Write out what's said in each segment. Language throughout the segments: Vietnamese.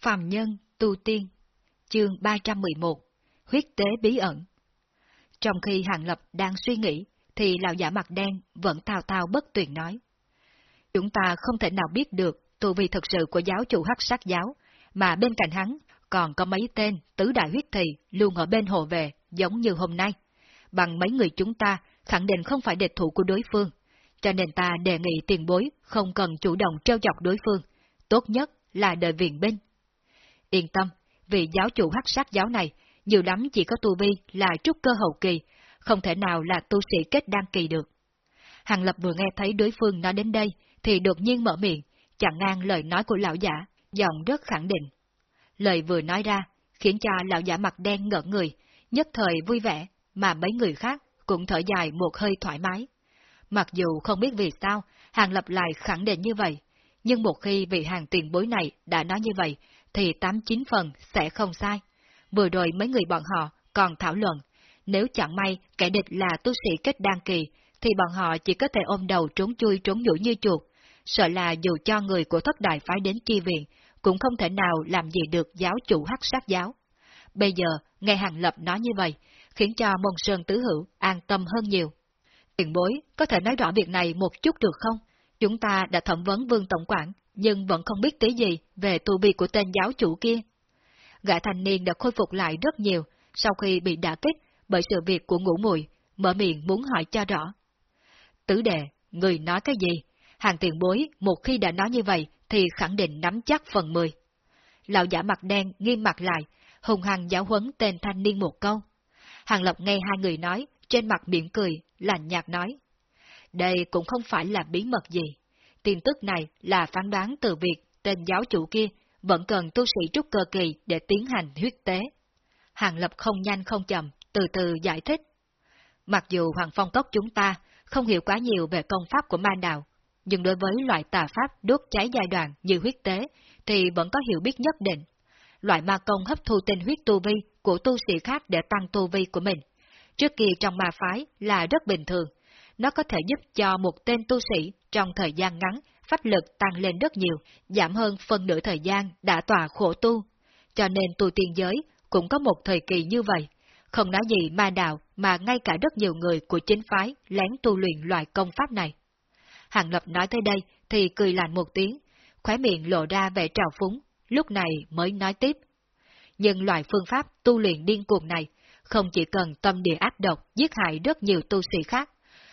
Phàm Nhân Tu Tiên Chương 311 Huyết tế bí ẩn Trong khi Hàng Lập đang suy nghĩ, thì lão giả mặt đen vẫn tào tào bất tuyệt nói. Chúng ta không thể nào biết được tu vi thực sự của giáo chủ hắc sát giáo, mà bên cạnh hắn còn có mấy tên tứ đại huyết thị luôn ở bên hồ về giống như hôm nay. Bằng mấy người chúng ta khẳng định không phải địch thủ của đối phương, cho nên ta đề nghị tiền bối không cần chủ động treo chọc đối phương, tốt nhất là đợi viện binh. Yên tâm, vì giáo chủ hắc sát giáo này, nhiều lắm chỉ có tu vi là trúc cơ hậu kỳ, không thể nào là tu sĩ kết đăng kỳ được. Hàng Lập vừa nghe thấy đối phương nói đến đây, thì đột nhiên mở miệng, chặn ngang lời nói của lão giả, giọng rất khẳng định. Lời vừa nói ra, khiến cho lão giả mặt đen ngỡ người, nhất thời vui vẻ, mà mấy người khác cũng thở dài một hơi thoải mái. Mặc dù không biết vì sao, Hàng Lập lại khẳng định như vậy, nhưng một khi vị hàng tiền bối này đã nói như vậy, thì tám chín phần sẽ không sai. Vừa rồi mấy người bọn họ còn thảo luận, nếu chẳng may kẻ địch là tu sĩ kết đan kỳ, thì bọn họ chỉ có thể ôm đầu trốn chui trốn nhủi như chuột, sợ là dù cho người của thất đại phái đến chi viện, cũng không thể nào làm gì được giáo chủ hắc sát giáo. Bây giờ, nghe Hàng Lập nói như vậy, khiến cho Môn Sơn Tứ Hữu an tâm hơn nhiều. Tiền bối, có thể nói rõ việc này một chút được không? Chúng ta đã thẩm vấn Vương Tổng quản, nhưng vẫn không biết tí gì về tu vi của tên giáo chủ kia. Gã thanh niên đã khôi phục lại rất nhiều sau khi bị đả kích bởi sự việc của ngũ mùi, mở miệng muốn hỏi cho rõ. Tứ đệ, người nói cái gì? Hàng tiền bối, một khi đã nói như vậy, thì khẳng định nắm chắc phần mười. Lão giả mặt đen nghiêm mặt lại, hùng hằng giáo huấn tên thanh niên một câu. Hàng Lộc nghe hai người nói, trên mặt miệng cười, lạnh nhạt nói. Đây cũng không phải là bí mật gì. Tin tức này là phán đoán từ việc tên giáo chủ kia vẫn cần tu sĩ trúc cơ kỳ để tiến hành huyết tế. Hàng Lập không nhanh không chậm, từ từ giải thích. Mặc dù Hoàng Phong Cốc chúng ta không hiểu quá nhiều về công pháp của ma đạo, nhưng đối với loại tà pháp đốt cháy giai đoạn như huyết tế thì vẫn có hiểu biết nhất định. Loại ma công hấp thu tinh huyết tu vi của tu sĩ khác để tăng tu vi của mình. Trước kia trong ma phái là rất bình thường, nó có thể giúp cho một tên tu sĩ trong thời gian ngắn pháp lực tăng lên rất nhiều, giảm hơn phần nửa thời gian đã tòa khổ tu. Cho nên tu tiên giới cũng có một thời kỳ như vậy, không nói gì ma đạo mà ngay cả rất nhiều người của chính phái lén tu luyện loại công pháp này. Hàng Lập nói tới đây thì cười lạnh một tiếng, khóe miệng lộ ra vẻ trào phúng, lúc này mới nói tiếp. Nhưng loại phương pháp tu luyện điên cuồng này không chỉ cần tâm địa ác độc giết hại rất nhiều tu sĩ khác,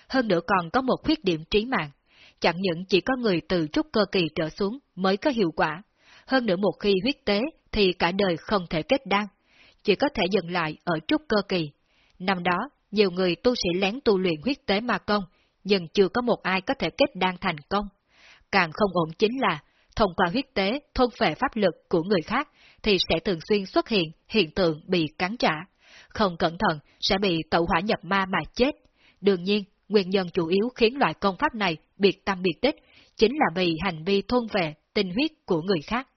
hơn nữa còn có một khuyết điểm trí mạng. Chẳng những chỉ có người từ trúc cơ kỳ trở xuống mới có hiệu quả, hơn nữa một khi huyết tế thì cả đời không thể kết đan, chỉ có thể dừng lại ở trúc cơ kỳ. Năm đó, nhiều người tu sĩ lén tu luyện huyết tế ma công, nhưng chưa có một ai có thể kết đan thành công. Càng không ổn chính là, thông qua huyết tế thôn phệ pháp lực của người khác, thì sẽ thường xuyên xuất hiện hiện tượng bị cắn trả. Không cẩn thận sẽ bị tẩu hỏa nhập ma mà chết. Đương nhiên, nguyên nhân chủ yếu khiến loại công pháp này biệt tâm biệt tích chính là vì hành vi thôn về tinh huyết của người khác,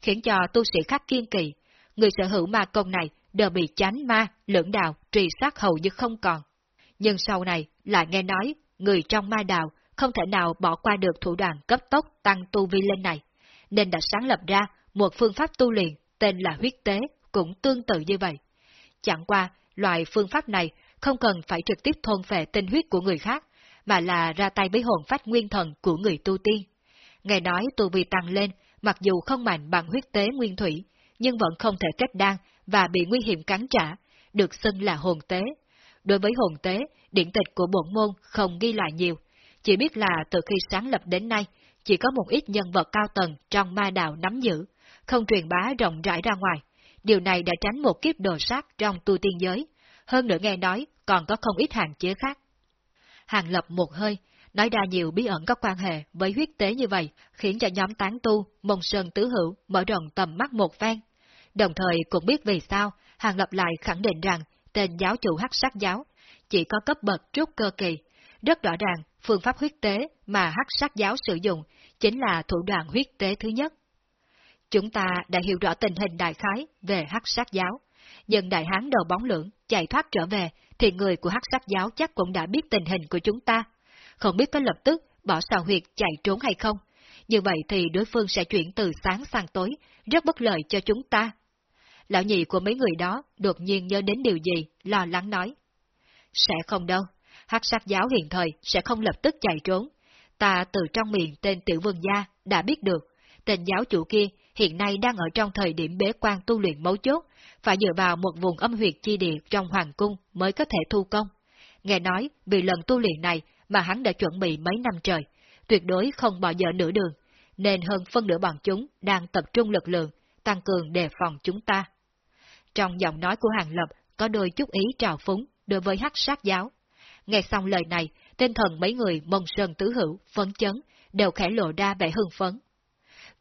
khiến cho tu sĩ khác kiên kỳ. Người sở hữu ma công này đều bị chánh ma, lưỡng đạo, trì sát hầu như không còn. Nhưng sau này lại nghe nói, người trong ma đạo không thể nào bỏ qua được thủ đoạn cấp tốc tăng tu vi lên này, nên đã sáng lập ra một phương pháp tu luyện tên là huyết tế, cũng tương tự như vậy. Chẳng qua, loại phương pháp này không cần phải trực tiếp thôn phệ tinh huyết của người khác, mà là ra tay với hồn phách nguyên thần của người tu tiên. Nghe nói tu vi tăng lên, mặc dù không mạnh bằng huyết tế nguyên thủy, nhưng vẫn không thể kết đan và bị nguy hiểm cắn trả, được xưng là hồn tế. Đối với hồn tế, điển tịch của bổn môn không ghi lại nhiều, chỉ biết là từ khi sáng lập đến nay, chỉ có một ít nhân vật cao tầng trong ma đạo nắm giữ, không truyền bá rộng rãi ra ngoài. Điều này đã tránh một kiếp đồ sát trong tu tiên giới, hơn nữa nghe nói còn có không ít hạn chế khác. Hàng lập một hơi, nói ra nhiều bí ẩn có quan hệ với huyết tế như vậy, khiến cho nhóm tán tu, mông sơn tứ hữu mở rộng tầm mắt một phen. Đồng thời cũng biết vì sao, Hàng lập lại khẳng định rằng tên giáo chủ hắc sát giáo chỉ có cấp bậc trúc cơ kỳ. Rất rõ ràng, phương pháp huyết tế mà hắc sát giáo sử dụng chính là thủ đoạn huyết tế thứ nhất. Chúng ta đã hiểu rõ tình hình đại khái về hắc sát giáo. Dân đại hán đầu bóng lưỡng chạy thoát trở về, thì người của hắc sát giáo chắc cũng đã biết tình hình của chúng ta. Không biết có lập tức bỏ xào huyệt chạy trốn hay không. Như vậy thì đối phương sẽ chuyển từ sáng sang tối, rất bất lợi cho chúng ta. Lão nhị của mấy người đó đột nhiên nhớ đến điều gì, lo lắng nói. Sẽ không đâu, hắc sát giáo hiện thời sẽ không lập tức chạy trốn. Ta từ trong miệng tên tiểu vương gia đã biết được, tên giáo chủ kia hiện nay đang ở trong thời điểm bế quan tu luyện mấu chốt, phải dựa vào một vùng âm huyệt chi địa trong hoàng cung mới có thể thu công. Nghe nói, vì lần tu luyện này mà hắn đã chuẩn bị mấy năm trời, tuyệt đối không bỏ dở nửa đường, nên hơn phân nửa bọn chúng đang tập trung lực lượng, tăng cường đề phòng chúng ta. Trong giọng nói của Hàng Lập có đôi chút ý trào phúng đối với hắc sát giáo. Nghe xong lời này, tinh thần mấy người mông sơn tứ hữu, phấn chấn, đều khẽ lộ ra vẻ hưng phấn.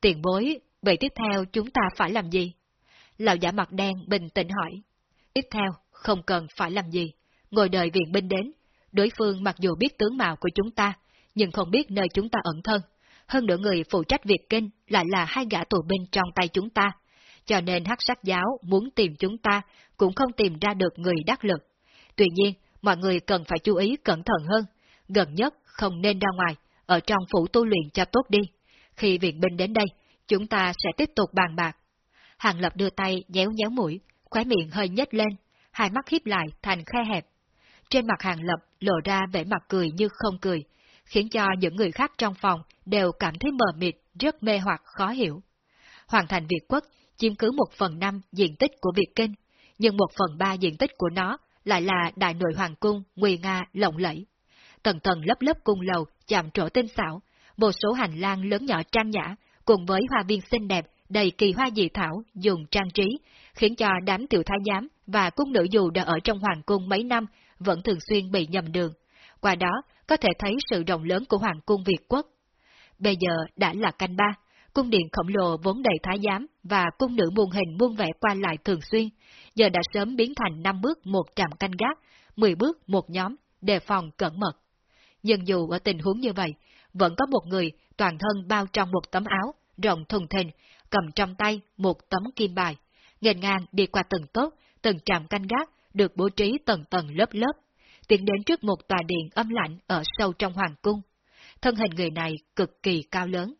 Tiền bối, vậy tiếp theo chúng ta phải làm gì? Lão giả mặt đen bình tĩnh hỏi. Tiếp theo, không cần phải làm gì. Ngồi đợi viện binh đến. Đối phương mặc dù biết tướng mạo của chúng ta, nhưng không biết nơi chúng ta ẩn thân. Hơn nữa người phụ trách việc kinh lại là hai gã tù binh trong tay chúng ta. Cho nên hắc sát giáo muốn tìm chúng ta cũng không tìm ra được người đắc lực. Tuy nhiên, mọi người cần phải chú ý cẩn thận hơn. Gần nhất không nên ra ngoài, ở trong phủ tu luyện cho tốt đi. Khi viện binh đến đây, chúng ta sẽ tiếp tục bàn bạc. Hàng Lập đưa tay nhéo nhéo mũi, khóe miệng hơi nhếch lên, hai mắt híp lại thành khe hẹp. Trên mặt Hàng Lập lộ ra vẻ mặt cười như không cười, khiến cho những người khác trong phòng đều cảm thấy mờ mịt, rất mê hoặc khó hiểu. Hoàn thành Việt quốc chiếm cứ một phần năm diện tích của Việt Kinh, nhưng một phần ba diện tích của nó lại là đại nội hoàng cung, nguy nga, lộng lẫy. Tầng tầng lớp lớp cung lầu chạm trổ tinh xảo, một số hành lang lớn nhỏ trang nhã, cùng với hoa viên xinh đẹp, đầy kỳ hoa dị thảo, dùng trang trí, khiến cho đám tiểu thái giám và cung nữ dù đã ở trong hoàng cung mấy năm vẫn thường xuyên bị nhầm đường. Qua đó, có thể thấy sự rộng lớn của hoàng cung Việt quốc. Bây giờ đã là canh ba, cung điện khổng lồ vốn đầy thái giám và cung nữ muôn hình muôn vẻ qua lại thường xuyên, giờ đã sớm biến thành năm bước một trạm canh gác, 10 bước một nhóm, đề phòng cẩn mật. Nhưng dù ở tình huống như vậy, vẫn có một người toàn thân bao trong một tấm áo, rộng thùng thình, cầm trong tay một tấm kim bài, nghênh ngang đi qua từng tốt, từng trạm canh gác, được bố trí tầng tầng lớp lớp, tiến đến trước một tòa điện âm lạnh ở sâu trong hoàng cung. Thân hình người này cực kỳ cao lớn.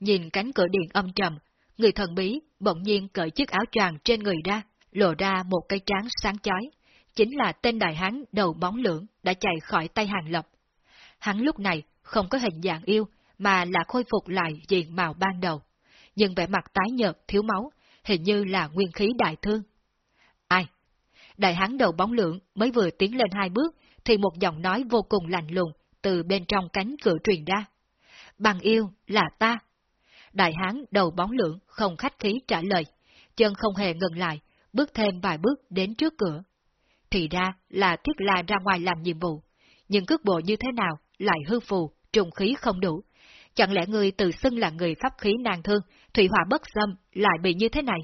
Nhìn cánh cửa điện âm trầm, người thần bí bỗng nhiên cởi chiếc áo choàng trên người ra, lộ ra một cái tráng sáng chói. Chính là tên đại hán đầu bóng lưỡng đã chạy khỏi tay hàng lập. Hắn lúc này không có hình dạng yêu, mà là khôi phục lại diện mạo ban đầu. Nhưng vẻ mặt tái nhợt, thiếu máu, hình như là nguyên khí đại thương. Ai? Đại hán đầu bóng lượng mới vừa tiến lên hai bước, thì một giọng nói vô cùng lạnh lùng từ bên trong cánh cửa truyền ra. Bằng yêu là ta. Đại hán đầu bóng lượng không khách khí trả lời, chân không hề ngừng lại, bước thêm vài bước đến trước cửa. Thì ra là thiết la ra ngoài làm nhiệm vụ, nhưng cước bộ như thế nào lại hư phù, trùng khí không đủ. Chẳng lẽ người tự xưng là người pháp khí nàng thương, thủy hỏa bất xâm, lại bị như thế này?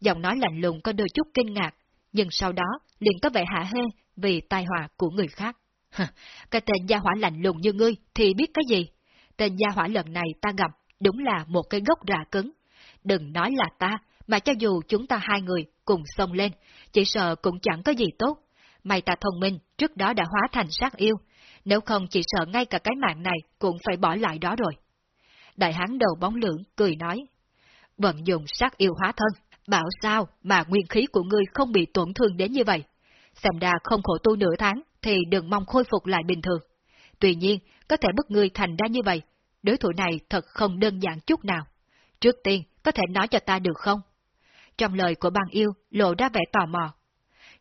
Giọng nói lạnh lùng có đôi chút kinh ngạc, nhưng sau đó liền có vẻ hạ hê vì tai họa của người khác. cái tên gia hỏa lạnh lùng như ngươi thì biết cái gì? Tên gia hỏa lần này ta gặp đúng là một cái gốc rạ cứng. Đừng nói là ta, mà cho dù chúng ta hai người cùng xông lên, chỉ sợ cũng chẳng có gì tốt. Mày ta thông minh, trước đó đã hóa thành sát yêu, nếu không chỉ sợ ngay cả cái mạng này cũng phải bỏ lại đó rồi. Đại hán đầu bóng lưỡng cười nói, vận dụng sát yêu hóa thân, bảo sao mà nguyên khí của ngươi không bị tổn thương đến như vậy. Xem ra không khổ tu nửa tháng thì đừng mong khôi phục lại bình thường. Tuy nhiên, có thể bức ngươi thành ra như vậy, đối thủ này thật không đơn giản chút nào. Trước tiên, có thể nói cho ta được không? Trong lời của băng yêu lộ ra vẻ tò mò.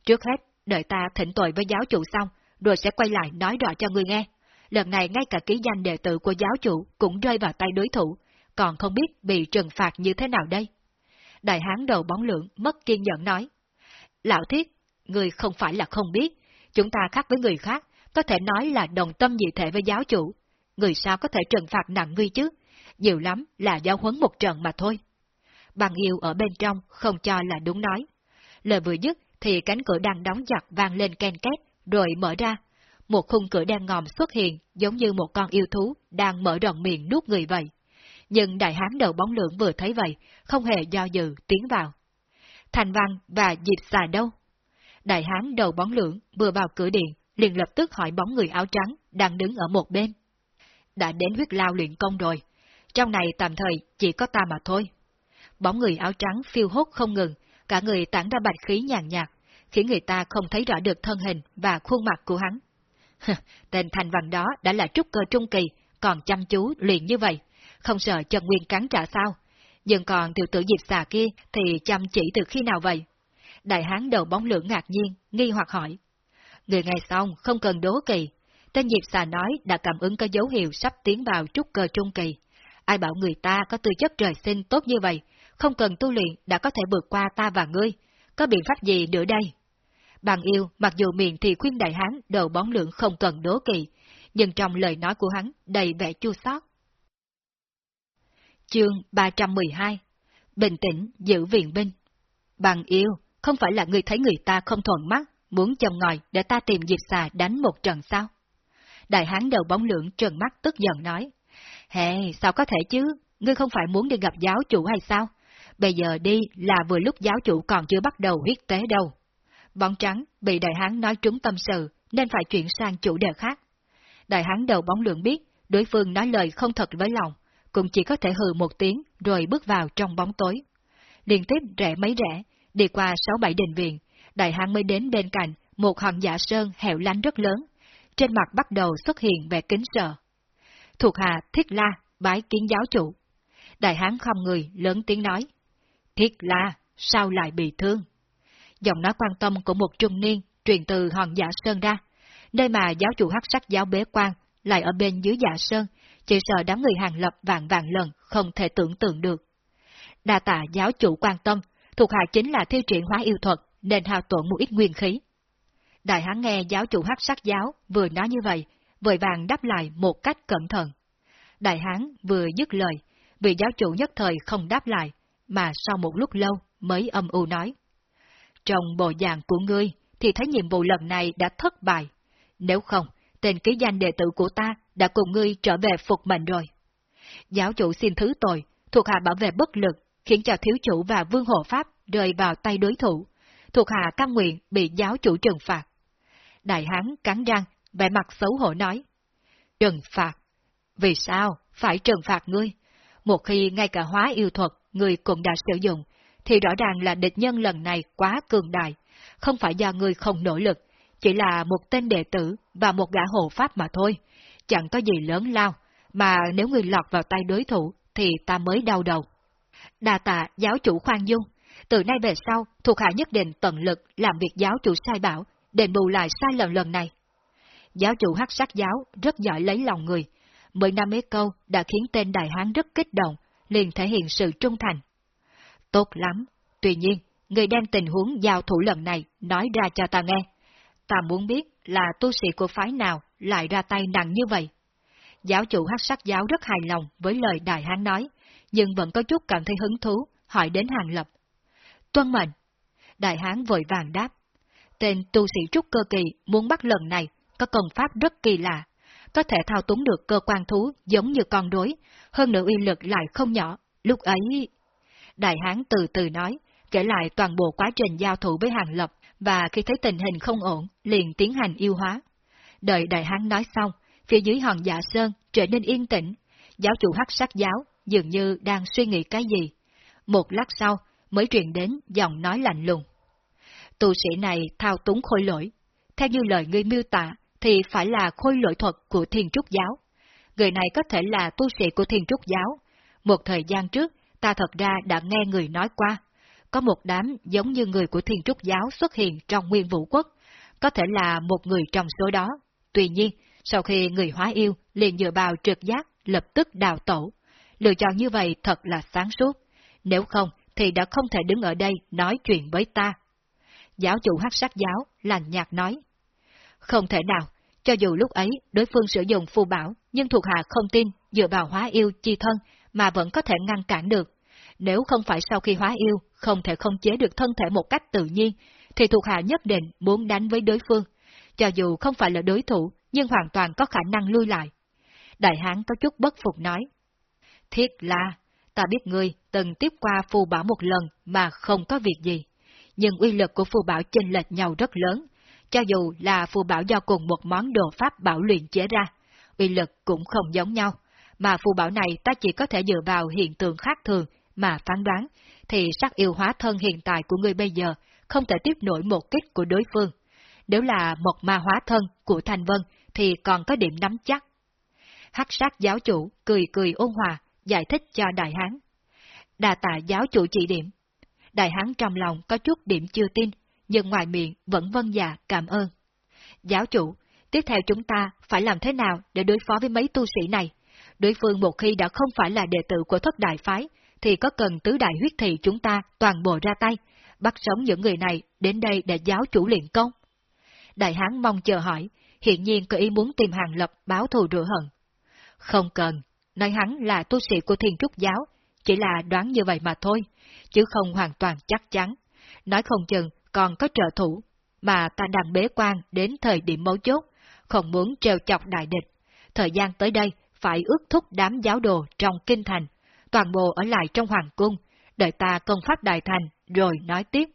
Trước hết, đợi ta thỉnh tội với giáo chủ xong, rồi sẽ quay lại nói rõ cho người nghe. Lần này ngay cả ký danh đệ tử của giáo chủ cũng rơi vào tay đối thủ, còn không biết bị trừng phạt như thế nào đây. Đại hán đầu bóng lượng mất kiên nhẫn nói. Lão thiết, người không phải là không biết, chúng ta khác với người khác, có thể nói là đồng tâm dị thể với giáo chủ. Người sao có thể trừng phạt nặng ngươi chứ? Nhiều lắm là giáo huấn một trận mà thôi. Bằng yêu ở bên trong không cho là đúng nói. Lời vừa dứt thì cánh cửa đang đóng chặt vang lên ken két, rồi mở ra. Một khung cửa đen ngòm xuất hiện, giống như một con yêu thú đang mở rộng miệng nuốt người vậy. Nhưng đại hán đầu bóng lưỡng vừa thấy vậy, không hề do dự tiến vào. Thành văn và diệp xà đâu? Đại hán đầu bóng lưỡng vừa vào cửa điện, liền lập tức hỏi bóng người áo trắng đang đứng ở một bên. Đã đến huyết lao luyện công rồi. trong này tạm thời chỉ có ta mà thôi. Bóng người áo trắng phiêu hốt không ngừng, cả người tản ra bạch khí nhàn nhạt, khiến người ta không thấy rõ được thân hình và khuôn mặt của hắn. Tên thành văn đó đã là trúc cơ trung kỳ, còn chăm chú luyện như vậy, không sợ trần nguyên cắn trả sao. Nhưng còn tiểu tử diệp xà kia thì chăm chỉ từ khi nào vậy? Đại hán đầu bóng lưỡng ngạc nhiên, nghi hoặc hỏi. Người nghe xong không cần đố kỳ. Tên diệp xà nói đã cảm ứng có dấu hiệu sắp tiến vào trúc cơ trung kỳ. Ai bảo người ta có tư chất trời sinh tốt như vậy, không cần tu luyện đã có thể vượt qua ta và ngươi. Có biện pháp gì nữa đây? Bằng yêu, mặc dù miệng thì khuyên đại hán đầu bóng lượng không cần đố kỵ, nhưng trong lời nói của hắn đầy vẻ chua xót. Chương 312 Bình tĩnh giữ viện binh Bằng yêu, không phải là người thấy người ta không thuận mắt, muốn chồng ngòi để ta tìm dịp xà đánh một trận sao? Đại hán đầu bóng lượng trần mắt tức giận nói. Hề, sao có thể chứ? Ngươi không phải muốn đi gặp giáo chủ hay sao? Bây giờ đi là vừa lúc giáo chủ còn chưa bắt đầu huyết tế đâu. Bóng trắng bị đại hán nói trúng tâm sự nên phải chuyển sang chủ đề khác. Đại hán đầu bóng lượng biết đối phương nói lời không thật với lòng, cũng chỉ có thể hừ một tiếng rồi bước vào trong bóng tối. Liên tiếp rẽ mấy rẽ, đi qua sáu bảy đình viện, đại hán mới đến bên cạnh một hòn giả sơn hẻo lánh rất lớn, trên mặt bắt đầu xuất hiện vẻ kính sợ. Thuộc hạ Thiết La, bái kiến giáo chủ. Đại hán không người lớn tiếng nói. Thiết La, sao lại bị thương? Giọng nói quan tâm của một trung niên truyền từ hòn giả sơn ra, nơi mà giáo chủ hắc sắc giáo bế quan lại ở bên dưới giả sơn, chỉ sợ đám người hàng lập vạn vạn lần không thể tưởng tượng được. Đa tạ giáo chủ quan tâm, thuộc hạ chính là thiêu triển hóa yêu thuật, nên hao tổn một ít nguyên khí. Đại hán nghe giáo chủ hắc sắc giáo vừa nói như vậy, vội vàng đáp lại một cách cẩn thận. Đại hán vừa dứt lời, vị giáo chủ nhất thời không đáp lại, mà sau một lúc lâu mới âm u nói. Trong bộ dạng của ngươi thì thấy nhiệm vụ lần này đã thất bại. Nếu không, tên ký danh đệ tử của ta đã cùng ngươi trở về phục mệnh rồi. Giáo chủ xin thứ tội, thuộc hạ bảo vệ bất lực, khiến cho thiếu chủ và vương hộ pháp rơi vào tay đối thủ. Thuộc hạ cam nguyện bị giáo chủ trừng phạt. Đại hán cắn răng, vẻ mặt xấu hổ nói. Trừng phạt? Vì sao phải trừng phạt ngươi? Một khi ngay cả hóa yêu thuật ngươi cũng đã sử dụng, thì rõ ràng là địch nhân lần này quá cường đại, không phải do người không nỗ lực, chỉ là một tên đệ tử và một gã hộ pháp mà thôi, chẳng có gì lớn lao, mà nếu người lọt vào tay đối thủ thì ta mới đau đầu. Đà tạ giáo chủ khoan dung, từ nay về sau, thuộc hạ nhất định tận lực làm việc giáo chủ sai bảo, đền bù lại sai lầm lần này. Giáo chủ hắc sắc giáo rất giỏi lấy lòng người, mười năm mấy câu đã khiến tên đại hán rất kích động, liền thể hiện sự trung thành. Tốt lắm, tuy nhiên, người đem tình huống giao thủ lần này nói ra cho ta nghe. Ta muốn biết là tu sĩ của phái nào lại ra tay nặng như vậy. Giáo chủ hắc sắc giáo rất hài lòng với lời đại hán nói, nhưng vẫn có chút cảm thấy hứng thú, hỏi đến hàng lập. Tuân mệnh. Đại hán vội vàng đáp. Tên tu sĩ trúc cơ kỳ muốn bắt lần này có công pháp rất kỳ lạ, có thể thao túng được cơ quan thú giống như con đối, hơn nữa uy lực lại không nhỏ. Lúc ấy... Đại hán từ từ nói, kể lại toàn bộ quá trình giao thủ với Hàng Lập, và khi thấy tình hình không ổn, liền tiến hành yêu hóa. Đợi đại hán nói xong, phía dưới hòn dạ sơn trở nên yên tĩnh, giáo chủ hắc sắc giáo dường như đang suy nghĩ cái gì. Một lát sau, mới truyền đến giọng nói lạnh lùng. Tu sĩ này thao túng khôi lỗi. Theo như lời ngươi miêu tả, thì phải là khôi lỗi thuật của thiên trúc giáo. Người này có thể là tu sĩ của thiên trúc giáo. Một thời gian trước, ta thật ra đã nghe người nói qua. Có một đám giống như người của thiên trúc giáo xuất hiện trong nguyên vũ quốc, có thể là một người trong số đó. Tuy nhiên, sau khi người hóa yêu liền dựa vào trực giác lập tức đào tổ. Lựa chọn như vậy thật là sáng suốt. Nếu không, thì đã không thể đứng ở đây nói chuyện với ta. Giáo chủ hắc sắc giáo, lành nhạt nói. Không thể nào, cho dù lúc ấy đối phương sử dụng phù bảo, nhưng thuộc hạ không tin dựa vào hóa yêu chi thân mà vẫn có thể ngăn cản được. Nếu không phải sau khi hóa yêu không thể không chế được thân thể một cách tự nhiên, thì thuộc hạ nhất định muốn đánh với đối phương. Cho dù không phải là đối thủ, nhưng hoàn toàn có khả năng lui lại. Đại hán có chút bất phục nói. Thiết là, ta biết ngươi từng tiếp qua phù bảo một lần mà không có việc gì. Nhưng uy lực của phù bảo chênh lệch nhau rất lớn, cho dù là phù bảo do cùng một món đồ pháp bảo luyện chế ra, uy lực cũng không giống nhau, mà phù bảo này ta chỉ có thể dựa vào hiện tượng khác thường mà phán đoán, thì sắc yêu hóa thân hiện tại của ngươi bây giờ không thể tiếp nổi một kích của đối phương. Nếu là một ma hóa thân của thành Vân thì còn có điểm nắm chắc. Hắc sát giáo chủ cười cười ôn hòa, giải thích cho Đại Hán. Đà tạ giáo chủ chỉ điểm. Đại Hán trong lòng có chút điểm chưa tin, nhưng ngoài miệng vẫn vân dạ cảm ơn. Giáo chủ, tiếp theo chúng ta phải làm thế nào để đối phó với mấy tu sĩ này? Đối phương một khi đã không phải là đệ tử của thất đại phái, thì có cần tứ đại huyết thị chúng ta toàn bộ ra tay, bắt sống những người này đến đây để giáo chủ luyện công? Đại hán mong chờ hỏi, hiện nhiên có ý muốn tìm hàng lập báo thù rửa hận. Không cần, nói hắn là tu sĩ của thiên trúc giáo, chỉ là đoán như vậy mà thôi, chứ không hoàn toàn chắc chắn. Nói không chừng còn có trợ thủ, mà ta đang bế quan đến thời điểm mấu chốt, không muốn treo chọc đại địch. Thời gian tới đây phải ước thúc đám giáo đồ trong kinh thành, toàn bộ ở lại trong hoàng cung, đợi ta công pháp đại thành rồi nói tiếp.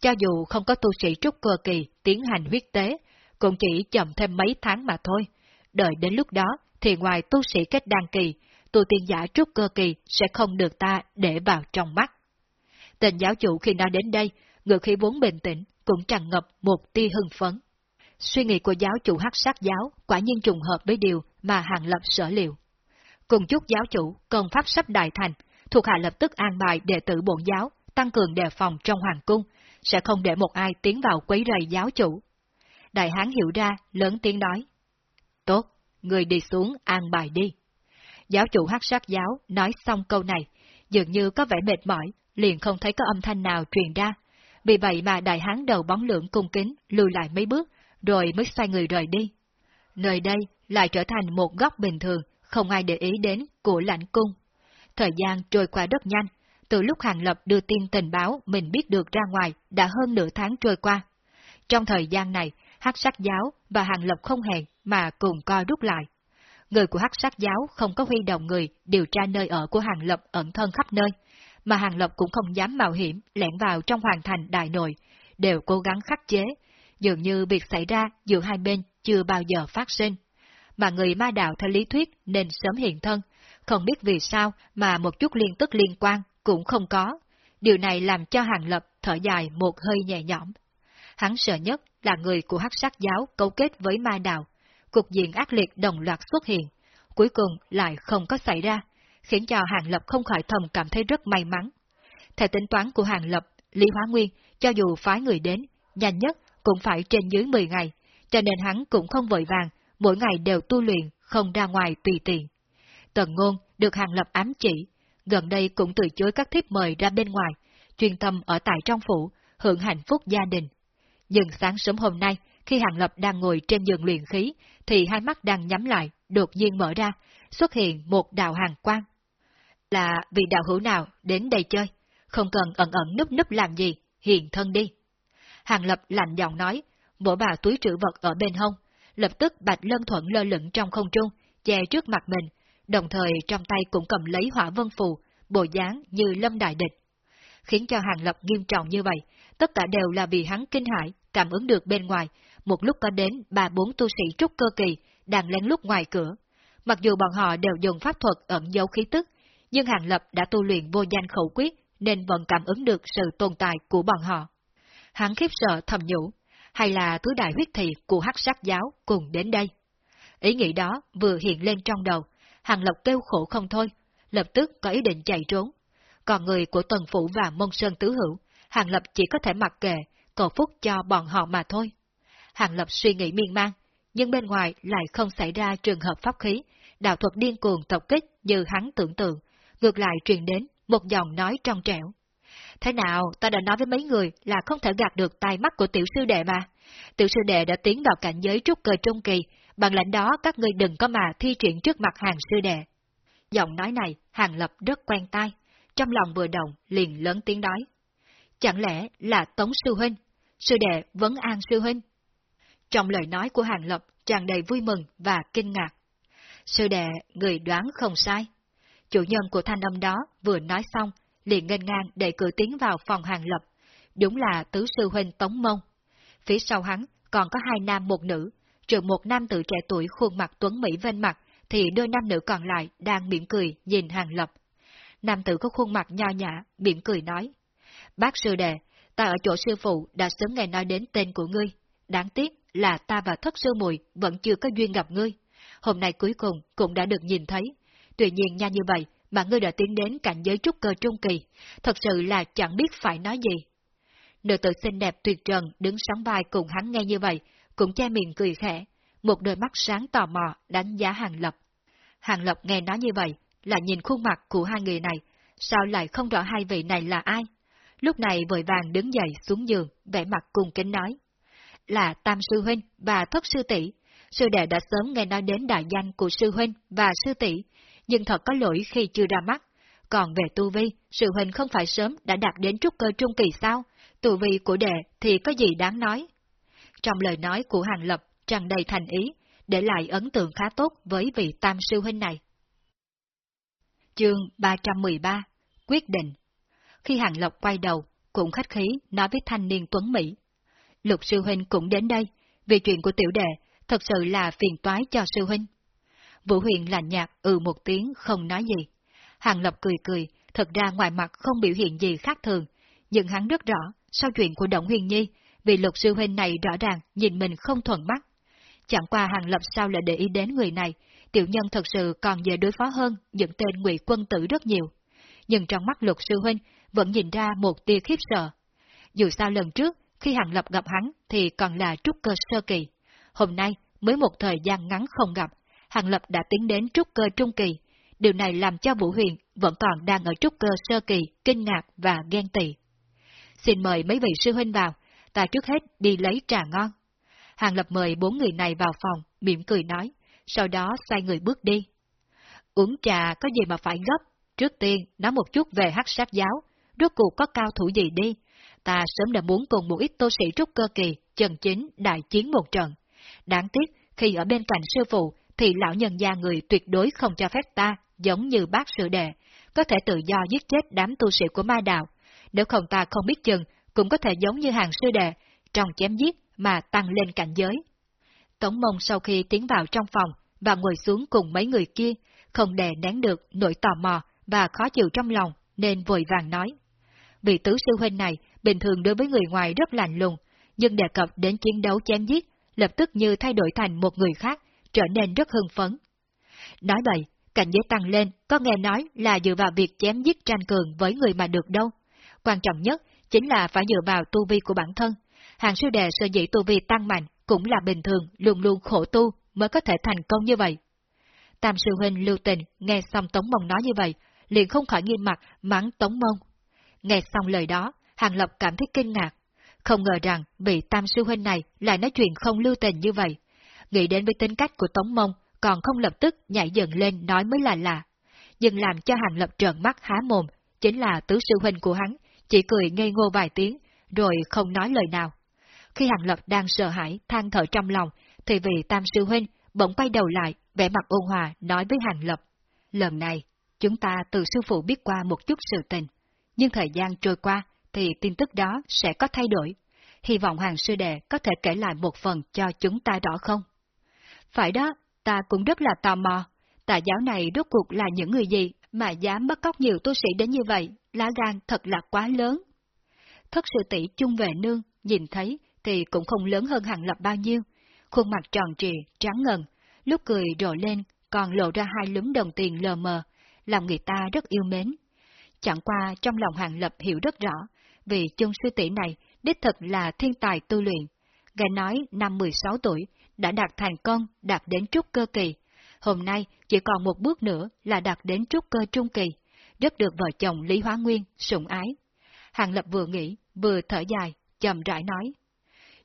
Cho dù không có tu sĩ trúc cơ kỳ tiến hành huyết tế, cũng chỉ chậm thêm mấy tháng mà thôi. Đợi đến lúc đó thì ngoài tu sĩ kết đăng kỳ, tu tiên giả trúc cơ kỳ sẽ không được ta để vào trong mắt. Tên giáo chủ khi nói đến đây, ngược khi vốn bình tĩnh, cũng tràn ngập một tia hưng phấn. Suy nghĩ của giáo chủ hắc sát giáo quả nhiên trùng hợp với điều mà Hàng Lập sở liệu. Cùng chút giáo chủ công pháp sắp đại thành, thuộc hạ lập tức an bài đệ tử bổn giáo, tăng cường đề phòng trong hoàng cung, sẽ không để một ai tiến vào quấy rầy giáo chủ. Đại hán hiểu ra, lớn tiếng nói. Tốt, người đi xuống an bài đi. Giáo chủ hắc sát giáo nói xong câu này, dường như có vẻ mệt mỏi, liền không thấy có âm thanh nào truyền ra. Vì vậy mà đại hán đầu bóng lượng cung kính lùi lại mấy bước, rồi mới xoay người rời đi. Nơi đây lại trở thành một góc bình thường, không ai để ý đến của lãnh cung. Thời gian trôi qua rất nhanh, từ lúc Hàng Lập đưa tin tình báo mình biết được ra ngoài đã hơn nửa tháng trôi qua. Trong thời gian này, Hắc Sát Giáo và Hàng Lập không hẹn mà cùng co rút lại. Người của Hắc Sát Giáo không có huy động người điều tra nơi ở của Hàng Lập ẩn thân khắp nơi, mà Hàng Lập cũng không dám mạo hiểm lẻn vào trong hoàng thành đại nội, đều cố gắng khắc chế, dường như việc xảy ra giữa hai bên chưa bao giờ phát sinh. Mà người ma đạo theo lý thuyết nên sớm hiện thân, không biết vì sao mà một chút liên tức liên quan cũng không có. Điều này làm cho Hàng Lập thở dài một hơi nhẹ nhõm. Hắn sợ nhất là người của hắc sát giáo cấu kết với ma đạo, cục diện ác liệt đồng loạt xuất hiện, cuối cùng lại không có xảy ra, khiến cho Hàng Lập không khỏi thầm cảm thấy rất may mắn. Theo tính toán của Hàng Lập, Lý Hóa Nguyên, cho dù phái người đến, nhanh nhất cũng phải trên dưới 10 ngày, cho nên hắn cũng không vội vàng, mỗi ngày đều tu luyện, không ra ngoài tùy tiện. Tần ngôn được Hàng Lập ám chỉ, gần đây cũng từ chối các thiếp mời ra bên ngoài, chuyên tâm ở tại trong phủ, hưởng hạnh phúc gia đình. Nhưng sáng sớm hôm nay, khi Hàng Lập đang ngồi trên giường luyện khí, thì hai mắt đang nhắm lại, đột nhiên mở ra, xuất hiện một đạo hàng quang. Là vị đạo hữu nào đến đây chơi, không cần ẩn ẩn núp núp làm gì, hiện thân đi. Hàng Lập lạnh giọng nói, bổ bà túi trữ vật ở bên hông, lập tức bạch lân thuận lơ lửng trong không trung, che trước mặt mình, đồng thời trong tay cũng cầm lấy hỏa vân phù, bộ dáng như lâm đại địch. Khiến cho Hàng Lập nghiêm trọng như vậy, tất cả đều là vì hắn kinh hãi, cảm ứng được bên ngoài, một lúc có đến ba bốn tu sĩ trúc cơ kỳ đang lén lút ngoài cửa. Mặc dù bọn họ đều dùng pháp thuật ẩn dấu khí tức, nhưng Hàng Lập đã tu luyện vô danh khẩu quyết nên vẫn cảm ứng được sự tồn tại của bọn họ. Hắn khiếp sợ thầm nhủ, hay là thứ đại huyết thị của hắc sát giáo cùng đến đây. Ý nghĩ đó vừa hiện lên trong đầu, Hàng lộc kêu khổ không thôi, lập tức có ý định chạy trốn. Còn người của Tần Phủ và Mông Sơn Tứ Hữu, Hàng Lập chỉ có thể mặc kệ, cầu phúc cho bọn họ mà thôi. Hàng Lập suy nghĩ miên man, nhưng bên ngoài lại không xảy ra trường hợp pháp khí, đạo thuật điên cuồng tập kích như hắn tưởng tượng, ngược lại truyền đến một dòng nói trong trẻo. Thế nào, ta đã nói với mấy người là không thể gạt được tai mắt của tiểu sư đệ mà. Tiểu sư đệ đã tiến vào cảnh giới trúc cơ trung kỳ, bằng lãnh đó các ngươi đừng có mà thi triển trước mặt hàng sư đệ. Giọng nói này, hàng lập rất quen tai, trong lòng vừa động liền lớn tiếng nói. Chẳng lẽ là Tống Sư Huynh? Sư đệ vẫn an Sư Huynh? Trong lời nói của hàng lập tràn đầy vui mừng và kinh ngạc. Sư đệ, người đoán không sai. Chủ nhân của thanh âm đó vừa nói xong, liền ngân ngang để cửa tiến vào phòng hàng lập. Đúng là tứ sư huynh Tống Mông. Phía sau hắn còn có hai nam một nữ, trừ một nam tử trẻ tuổi khuôn mặt tuấn mỹ bên mặt, thì đôi nam nữ còn lại đang mỉm cười nhìn Hàng Lập. Nam tử có khuôn mặt nho nhã, mỉm cười nói. Bác sư đệ, ta ở chỗ sư phụ đã sớm nghe nói đến tên của ngươi. Đáng tiếc là ta và thất sư muội vẫn chưa có duyên gặp ngươi. Hôm nay cuối cùng cũng đã được nhìn thấy. Tuy nhiên nhanh như vậy mà ngươi đã tiến đến cảnh giới trúc cơ trung kỳ, thật sự là chẳng biết phải nói gì. Nữ tử xinh đẹp tuyệt trần đứng sóng vai cùng hắn nghe như vậy, cũng che miệng cười khẽ, một đôi mắt sáng tò mò đánh giá Hàng Lập. Hàng Lập nghe nói như vậy, là nhìn khuôn mặt của hai người này, sao lại không rõ hai vị này là ai? Lúc này vội vàng đứng dậy xuống giường, vẻ mặt cùng kính nói. Là Tam Sư Huynh và Thất Sư tỷ Sư đệ đã sớm nghe nói đến đại danh của Sư Huynh và Sư tỷ nhưng thật có lỗi khi chưa ra mắt. Còn về tu vi, Sư Huynh không phải sớm đã đạt đến trúc cơ trung kỳ sao? Tu vi của đệ thì có gì đáng nói? Trong lời nói của Hàng Lập tràn đầy thành ý, để lại ấn tượng khá tốt với vị Tam Sư Huynh này. Chương 313 Quyết định Khi Hàng Lộc quay đầu, cũng khách khí nói với thanh niên Tuấn Mỹ. Lục Sư Huynh cũng đến đây, vì chuyện của tiểu đệ thật sự là phiền toái cho Sư Huynh. Vũ Huyền lạnh nhạt ừ một tiếng không nói gì. Hàng Lập cười cười, thật ra ngoài mặt không biểu hiện gì khác thường, nhưng hắn rất rõ, sau chuyện của Động Huyền Nhi, vì luật sư huynh này rõ ràng nhìn mình không thuận mắt. Chẳng qua Hàng Lập sao lại để ý đến người này, tiểu nhân thật sự còn dễ đối phó hơn những tên ngụy quân tử rất nhiều. Nhưng trong mắt luật sư huynh vẫn nhìn ra một tia khiếp sợ. Dù sao lần trước, khi Hàng Lập gặp hắn thì còn là trúc cơ sơ kỳ. Hôm nay, mới một thời gian ngắn không gặp, Hàng Lập đã tiến đến trúc cơ trung kỳ. Điều này làm cho Vũ Huyền vẫn còn đang ở trúc cơ sơ kỳ, kinh ngạc và ghen tị. Xin mời mấy vị sư huynh vào, ta trước hết đi lấy trà ngon. Hàng Lập mời bốn người này vào phòng, mỉm cười nói, sau đó xoay người bước đi. Uống trà có gì mà phải gấp, trước tiên nói một chút về hắc sát giáo, rốt cuộc có cao thủ gì đi. Ta sớm đã muốn cùng một ít tô sĩ trúc cơ kỳ, chân chính, đại chiến một trận. Đáng tiếc, khi ở bên cạnh sư phụ, thì lão nhân gia người tuyệt đối không cho phép ta, giống như bác sự đệ, có thể tự do giết chết đám tu sĩ của ma đạo. Nếu không ta không biết chừng, cũng có thể giống như hàng sư đệ, trong chém giết mà tăng lên cảnh giới. Tống mông sau khi tiến vào trong phòng và ngồi xuống cùng mấy người kia, không đè nén được nỗi tò mò và khó chịu trong lòng, nên vội vàng nói. Vị tứ sư huynh này bình thường đối với người ngoài rất lạnh lùng, nhưng đề cập đến chiến đấu chém giết, lập tức như thay đổi thành một người khác, trở nên rất hưng phấn. Nói vậy, cảnh giới tăng lên có nghe nói là dựa vào việc chém giết tranh cường với người mà được đâu. Quan trọng nhất chính là phải dựa vào tu vi của bản thân. Hàng sư đệ sở dĩ tu vi tăng mạnh cũng là bình thường, luôn luôn khổ tu mới có thể thành công như vậy. Tam sư huynh lưu tình nghe xong Tống Mông nói như vậy, liền không khỏi nghiêm mặt mắng Tống Mông. Nghe xong lời đó, Hàng Lập cảm thấy kinh ngạc. Không ngờ rằng vị Tam sư huynh này lại nói chuyện không lưu tình như vậy. Nghĩ đến với tính cách của Tống Mông, còn không lập tức nhảy dần lên nói mới là lạ. Nhưng làm cho Hàng Lập trợn mắt há mồm, chính là tứ sư huynh của hắn, chỉ cười ngây ngô vài tiếng, rồi không nói lời nào. Khi Hàng Lập đang sợ hãi, than thở trong lòng, thì vị tam sư huynh bỗng quay đầu lại, vẻ mặt ôn hòa nói với Hàng Lập. Lần này, chúng ta từ sư phụ biết qua một chút sự tình, nhưng thời gian trôi qua thì tin tức đó sẽ có thay đổi. Hy vọng Hàng sư đệ có thể kể lại một phần cho chúng ta rõ không? Phải đó, ta cũng rất là tò mò. Tà giáo này rốt cuộc là những người gì mà dám bắt cóc nhiều tu sĩ đến như vậy, lá gan thật là quá lớn. Thất sự tỷ chung về nương, nhìn thấy thì cũng không lớn hơn hàng lập bao nhiêu. Khuôn mặt tròn trịa, trắng ngần, lúc cười rộ lên còn lộ ra hai lúm đồng tiền lờ mờ, làm người ta rất yêu mến. Chẳng qua trong lòng hàng lập hiểu rất rõ, vì chung sư tỷ này đích thật là thiên tài tu luyện. Nghe nói năm 16 tuổi đã đạt thành công, đạt đến trúc cơ kỳ. Hôm nay chỉ còn một bước nữa là đạt đến trúc cơ trung kỳ, rất được vợ chồng Lý Hóa Nguyên sủng ái. Hàng Lập vừa nghĩ, vừa thở dài, chậm rãi nói.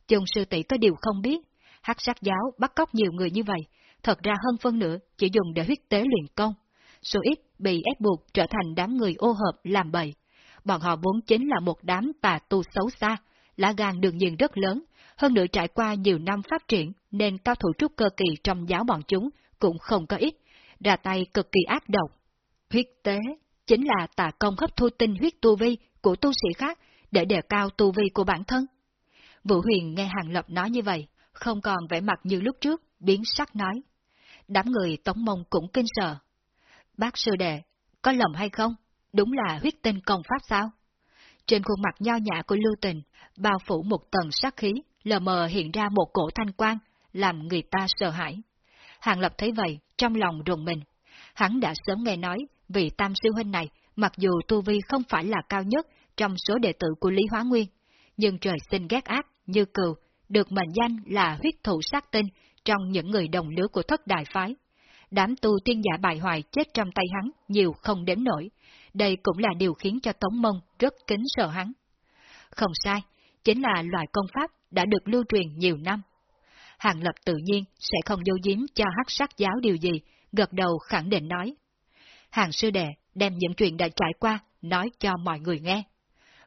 Chồng sư tỷ có điều không biết, hắc sát giáo bắt cóc nhiều người như vậy, thật ra hơn phân nữa chỉ dùng để huyết tế luyện công. Số ít bị ép buộc trở thành đám người ô hợp làm bậy. Bọn họ vốn chính là một đám tà tu xấu xa, lá gan đương nhiên rất lớn, hơn nữa trải qua nhiều năm phát triển nên cao thủ trúc cơ kỳ trong giáo bọn chúng cũng không có ít, ra tay cực kỳ ác độc. Huyết tế chính là tà công hấp thu tinh huyết tu vi của tu sĩ khác để đề cao tu vi của bản thân. Vũ Huyền nghe Hàng Lập nói như vậy, không còn vẻ mặt như lúc trước, biến sắc nói. Đám người tống mông cũng kinh sợ. Bác sư đệ, có lầm hay không? Đúng là huyết tinh công pháp sao? Trên khuôn mặt nho nhã của Lưu Tình, bao phủ một tầng sát khí, lờ mờ hiện ra một cổ thanh quang, làm người ta sợ hãi. Hàng Lập thấy vậy, trong lòng rùng mình. Hắn đã sớm nghe nói, vị tam sư huynh này, mặc dù tu vi không phải là cao nhất trong số đệ tử của Lý Hóa Nguyên, nhưng trời sinh ghét ác, như cừu, được mệnh danh là huyết thủ sát tinh trong những người đồng lứa của thất đại phái. Đám tu tiên giả bại hoại chết trong tay hắn nhiều không đếm nổi, đây cũng là điều khiến cho Tống Mông rất kính sợ hắn. Không sai, chính là loại công pháp đã được lưu truyền nhiều năm. Hàng Lập tự nhiên sẽ không dấu giếm cho hắc sắc giáo điều gì, gật đầu khẳng định nói. Hàng sư đệ đem những chuyện đã trải qua nói cho mọi người nghe.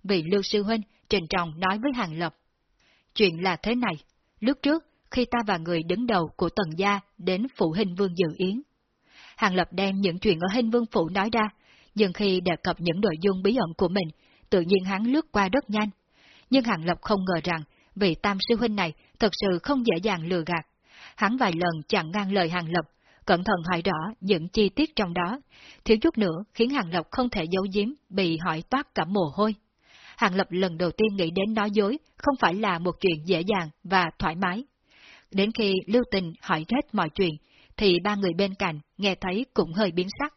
Vì Lưu Sư Huynh trình trọng nói với Hàng Lập. Chuyện là thế này, lúc trước khi ta và người đứng đầu của tần gia đến phụ hình vương dự yến. Hàng Lập đem những chuyện ở hình vương phủ nói ra, nhưng khi đề cập những nội dung bí ẩn của mình, tự nhiên hắn lướt qua rất nhanh. Nhưng Hàng Lập không ngờ rằng, vị tam sư huynh này thật sự không dễ dàng lừa gạt. Hắn vài lần chặn ngang lời Hàng Lập, cẩn thận hỏi rõ những chi tiết trong đó, thiếu chút nữa khiến Hàng Lập không thể giấu giếm, bị hỏi toát cả mồ hôi. Hàng Lập lần đầu tiên nghĩ đến nói dối không phải là một chuyện dễ dàng và thoải mái. Đến khi Lưu Tình hỏi hết mọi chuyện, thì ba người bên cạnh nghe thấy cũng hơi biến sắc.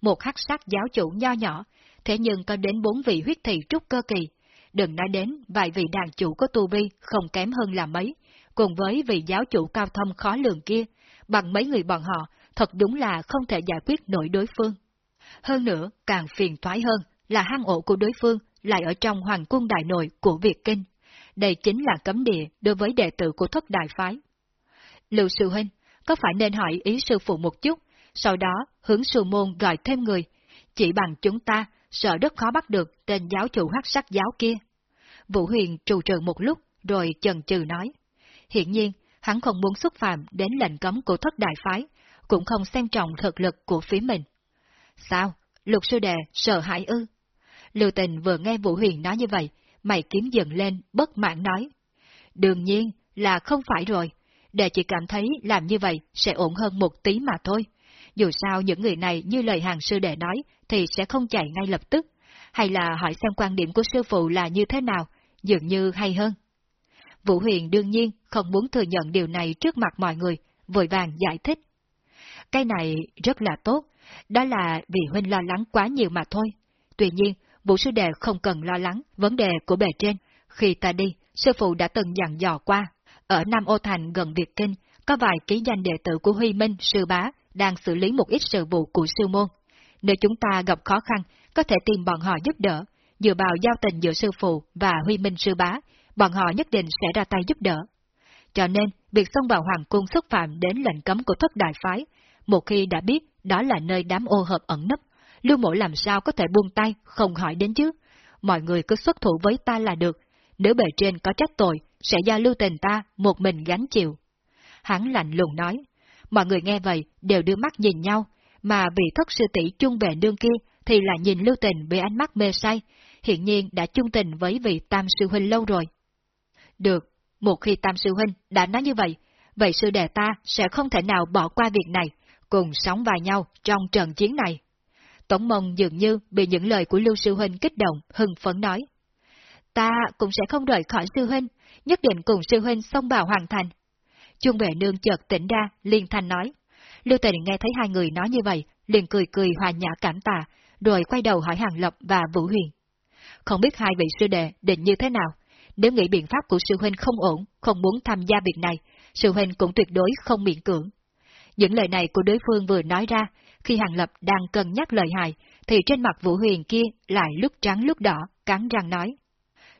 Một hắc sắc giáo chủ nho nhỏ, thế nhưng có đến bốn vị huyết thị trúc cơ kỳ. Đừng nói đến vài vị đàn chủ có tu vi không kém hơn là mấy, cùng với vị giáo chủ cao thâm khó lường kia, bằng mấy người bọn họ, thật đúng là không thể giải quyết nổi đối phương. Hơn nữa, càng phiền toái hơn là hang ổ của đối phương lại ở trong hoàng cung đại nội của Việt Kinh. Đây chính là cấm địa đối với đệ tử của thất đại phái. Lưu Sư Huynh, có phải nên hỏi ý sư phụ một chút, sau đó hướng sư môn gọi thêm người, chỉ bằng chúng ta sợ rất khó bắt được tên giáo chủ hắc sắc giáo kia. Vũ Huyền trù trừ một lúc, rồi chần chừ nói. Hiện nhiên, hắn không muốn xúc phạm đến lệnh cấm của thất đại phái, cũng không xem trọng thực lực của phía mình. Sao? Lục sư đệ sợ hãi ư? Lưu tình vừa nghe Vũ Huyền nói như vậy, mày kiếm dần lên, bất mãn nói. Đương nhiên là không phải rồi, đệ chỉ cảm thấy làm như vậy sẽ ổn hơn một tí mà thôi. Dù sao những người này như lời hàng sư đệ nói thì sẽ không chạy ngay lập tức, hay là hỏi xem quan điểm của sư phụ là như thế nào, dường như hay hơn. Vũ Huyền đương nhiên không muốn thừa nhận điều này trước mặt mọi người, vội vàng giải thích. Cái này rất là tốt, đó là vì Huynh lo lắng quá nhiều mà thôi. Tuy nhiên, Vũ Sư Đệ không cần lo lắng vấn đề của bề trên. Khi ta đi, sư phụ đã từng dặn dò qua. Ở Nam Ô Thành gần Việt Kinh, có vài ký danh đệ tử của Huy Minh, sư bá, đang xử lý một ít sự vụ của sư môn. Nếu chúng ta gặp khó khăn, có thể tìm bọn họ giúp đỡ, dựa vào giao tình giữa sư phụ và Huy Minh sư bá, bọn họ nhất định sẽ ra tay giúp đỡ. Cho nên, việc xông vào hoàng cung xúc phạm đến lệnh cấm của thất đại phái, một khi đã biết đó là nơi đám ô hợp ẩn nấp, Lưu mộ làm sao có thể buông tay, không hỏi đến chứ. Mọi người cứ xuất thủ với ta là được, nếu bề trên có trách tội, sẽ do lưu tình ta một mình gánh chịu. Hắn lạnh lùng nói, mọi người nghe vậy đều đưa mắt nhìn nhau, mà vị thất sư tỷ chung về nương kia thì là nhìn lưu tình với ánh mắt mê say, hiện nhiên đã chung tình với vị tam sư huynh lâu rồi. Được, một khi tam sư huynh đã nói như vậy, vậy sư đệ ta sẽ không thể nào bỏ qua việc này, cùng sống vai nhau trong trận chiến này. Tổng mông dường như bị những lời của Lưu Sư Huynh kích động, hưng phấn nói. Ta cũng sẽ không rời khỏi Sư Huynh, nhất định cùng Sư Huynh xông vào hoàn thành. Trung vệ nương chợt tỉnh ra, liên thanh nói. Lưu Tịnh nghe thấy hai người nói như vậy, liền cười cười hòa nhã cảm tạ, rồi quay đầu hỏi Hàng Lập và Vũ Huyền. Không biết hai vị sư đệ định như thế nào, nếu nghĩ biện pháp của sư huynh không ổn, không muốn tham gia việc này, sư huynh cũng tuyệt đối không miễn cưỡng. Những lời này của đối phương vừa nói ra, khi Hàng Lập đang cân nhắc lời hài, thì trên mặt Vũ Huyền kia lại lúc trắng lúc đỏ, cắn răng nói.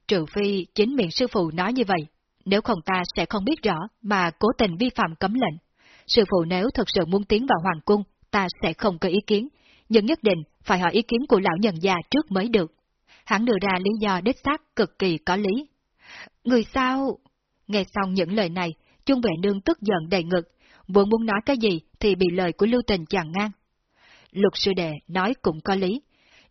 Trừ phi chính miệng sư phụ nói như vậy, nếu không ta sẽ không biết rõ mà cố tình vi phạm cấm lệnh. Sư phụ nếu thật sự muốn tiến vào hoàng cung, ta sẽ không có ý kiến, nhưng nhất định phải hỏi ý kiến của lão nhân già trước mới được. Hắn đưa ra lý do đích xác cực kỳ có lý. Người sao? Nghe xong những lời này, Trung vệ nương tức giận đầy ngực, vừa muốn nói cái gì thì bị lời của Lưu Tình chặn ngang. Lục sư đệ nói cũng có lý.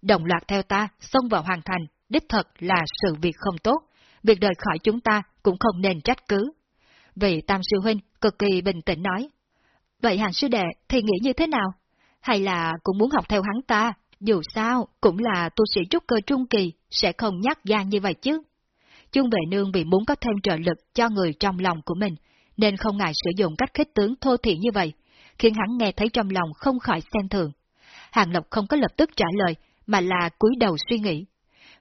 Đồng loạt theo ta, xông vào hoàn thành, đích thật là sự việc không tốt. Việc đời khỏi chúng ta cũng không nên trách cứ. Vị Tam Sư Huynh cực kỳ bình tĩnh nói. vậy hàng sư đệ thì nghĩ như thế nào? Hay là cũng muốn học theo hắn ta, dù sao cũng là tu sĩ trúc cơ trung kỳ, sẽ không nhắc gan như vậy chứ. Chung vệ nương vì muốn có thêm trợ lực cho người trong lòng của mình, nên không ngại sử dụng cách khích tướng thô thiện như vậy, khiến hắn nghe thấy trong lòng không khỏi xem thường. Hàng Lộc không có lập tức trả lời, mà là cúi đầu suy nghĩ.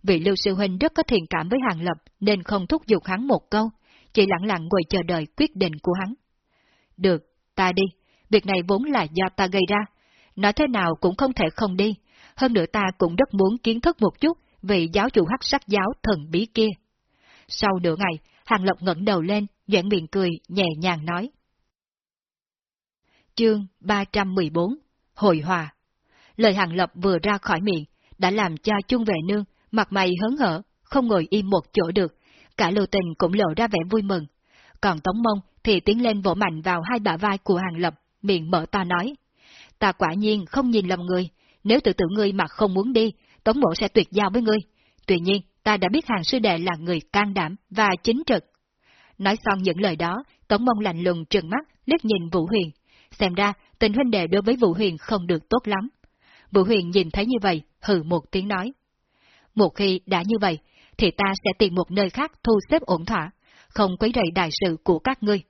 Vị Lưu Sư Huynh rất có thiện cảm với Hàng Lập nên không thúc giục hắn một câu, chỉ lặng lặng ngồi chờ đợi quyết định của hắn. Được, ta đi, việc này vốn là do ta gây ra, nói thế nào cũng không thể không đi, hơn nữa ta cũng rất muốn kiến thức một chút về giáo chủ hắc sắc giáo thần bí kia. Sau nửa ngày, Hàng Lập ngẩng đầu lên, nhoẻn miệng cười, nhẹ nhàng nói. Chương 314 hồi Hòa Lời Hàng Lập vừa ra khỏi miệng, đã làm cho chung vệ nương, mặt mày hớn hở, không ngồi im một chỗ được, cả lưu tình cũng lộ ra vẻ vui mừng. Còn Tống Mông thì tiến lên vỗ mạnh vào hai bả vai của Hàng Lập, miệng mở to nói. Ta quả nhiên không nhìn lầm người, nếu tự tử ngươi mà không muốn đi, Tống Mộ sẽ tuyệt giao với ngươi. Tuy nhiên, ta đã biết hàng sư đệ là người can đảm và chính trực. Nói xong những lời đó, Tống Mông lạnh lùng trừng mắt, liếc nhìn Vũ Huyền. Xem ra, tình huynh đệ đối với Vũ Huyền không được tốt lắm. Vũ Huyền nhìn thấy như vậy, hừ một tiếng nói. Một khi đã như vậy, thì ta sẽ tìm một nơi khác thu xếp ổn thỏa, không quấy rầy đại sự của các ngươi.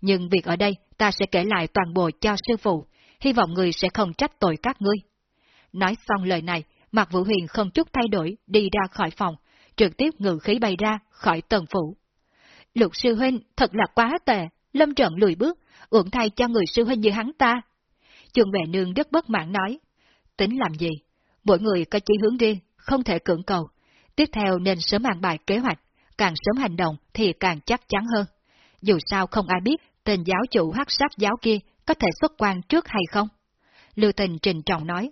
Nhưng việc ở đây ta sẽ kể lại toàn bộ cho sư phụ, hy vọng người sẽ không trách tội các ngươi. Nói xong lời này, Mạc Vũ Huyền không chút thay đổi đi ra khỏi phòng, trực tiếp ngự khí bay ra khỏi tầng phủ. Lục sư huynh thật là quá tệ, lâm trận lùi bước, uổng thay cho người sư huynh như hắn ta. Trường vệ nương rất bất mãn nói, tính làm gì? Mỗi người có chí hướng riêng, không thể cưỡng cầu. Tiếp theo nên sớm an bài kế hoạch, càng sớm hành động thì càng chắc chắn hơn. Dù sao không ai biết tên giáo chủ hắc sát giáo kia có thể xuất quan trước hay không. Lưu Tình trình trọng nói,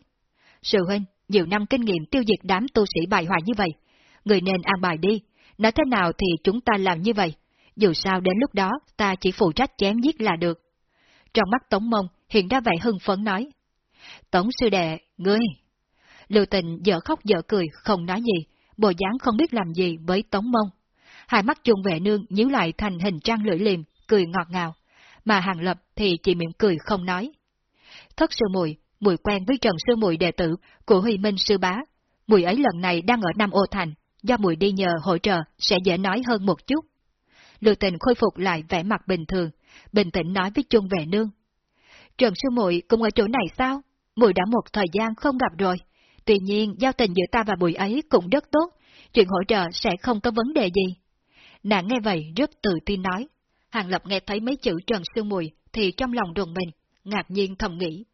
Sư huynh, nhiều năm kinh nghiệm tiêu diệt đám tu sĩ bài hoại như vậy, người nên an bài đi, nói thế nào thì chúng ta làm như vậy, dù sao đến lúc đó ta chỉ phụ trách chém giết là được. Trong mắt Tống Mông hiện ra vẻ hưng phấn nói, Tống sư đệ, ngươi! Lưu tình dở khóc dở cười, không nói gì, bộ dáng không biết làm gì với Tống Mông. Hai mắt chung vệ nương nhíu lại thành hình trang lưỡi liềm, cười ngọt ngào, mà Hàng Lập thì chỉ miệng cười không nói. Thất sư muội mùi quen với Trần Sư Mùi đệ tử của Huy Minh Sư Bá. Mùi ấy lần này đang ở Nam Ô Thành, do mùi đi nhờ hỗ trợ sẽ dễ nói hơn một chút. Lưu tình khôi phục lại vẻ mặt bình thường, bình tĩnh nói với chung về nương. Trần Sư Mùi cũng ở chỗ này sao? Mùi đã một thời gian không gặp rồi. Tuy nhiên, giao tình giữa ta và mùi ấy cũng rất tốt, chuyện hỗ trợ sẽ không có vấn đề gì. Nàng nghe vậy rất tự tin nói. Hàng Lập nghe thấy mấy chữ Trần Sư Mùi thì trong lòng rùng mình, ngạc nhiên thầm nghĩ,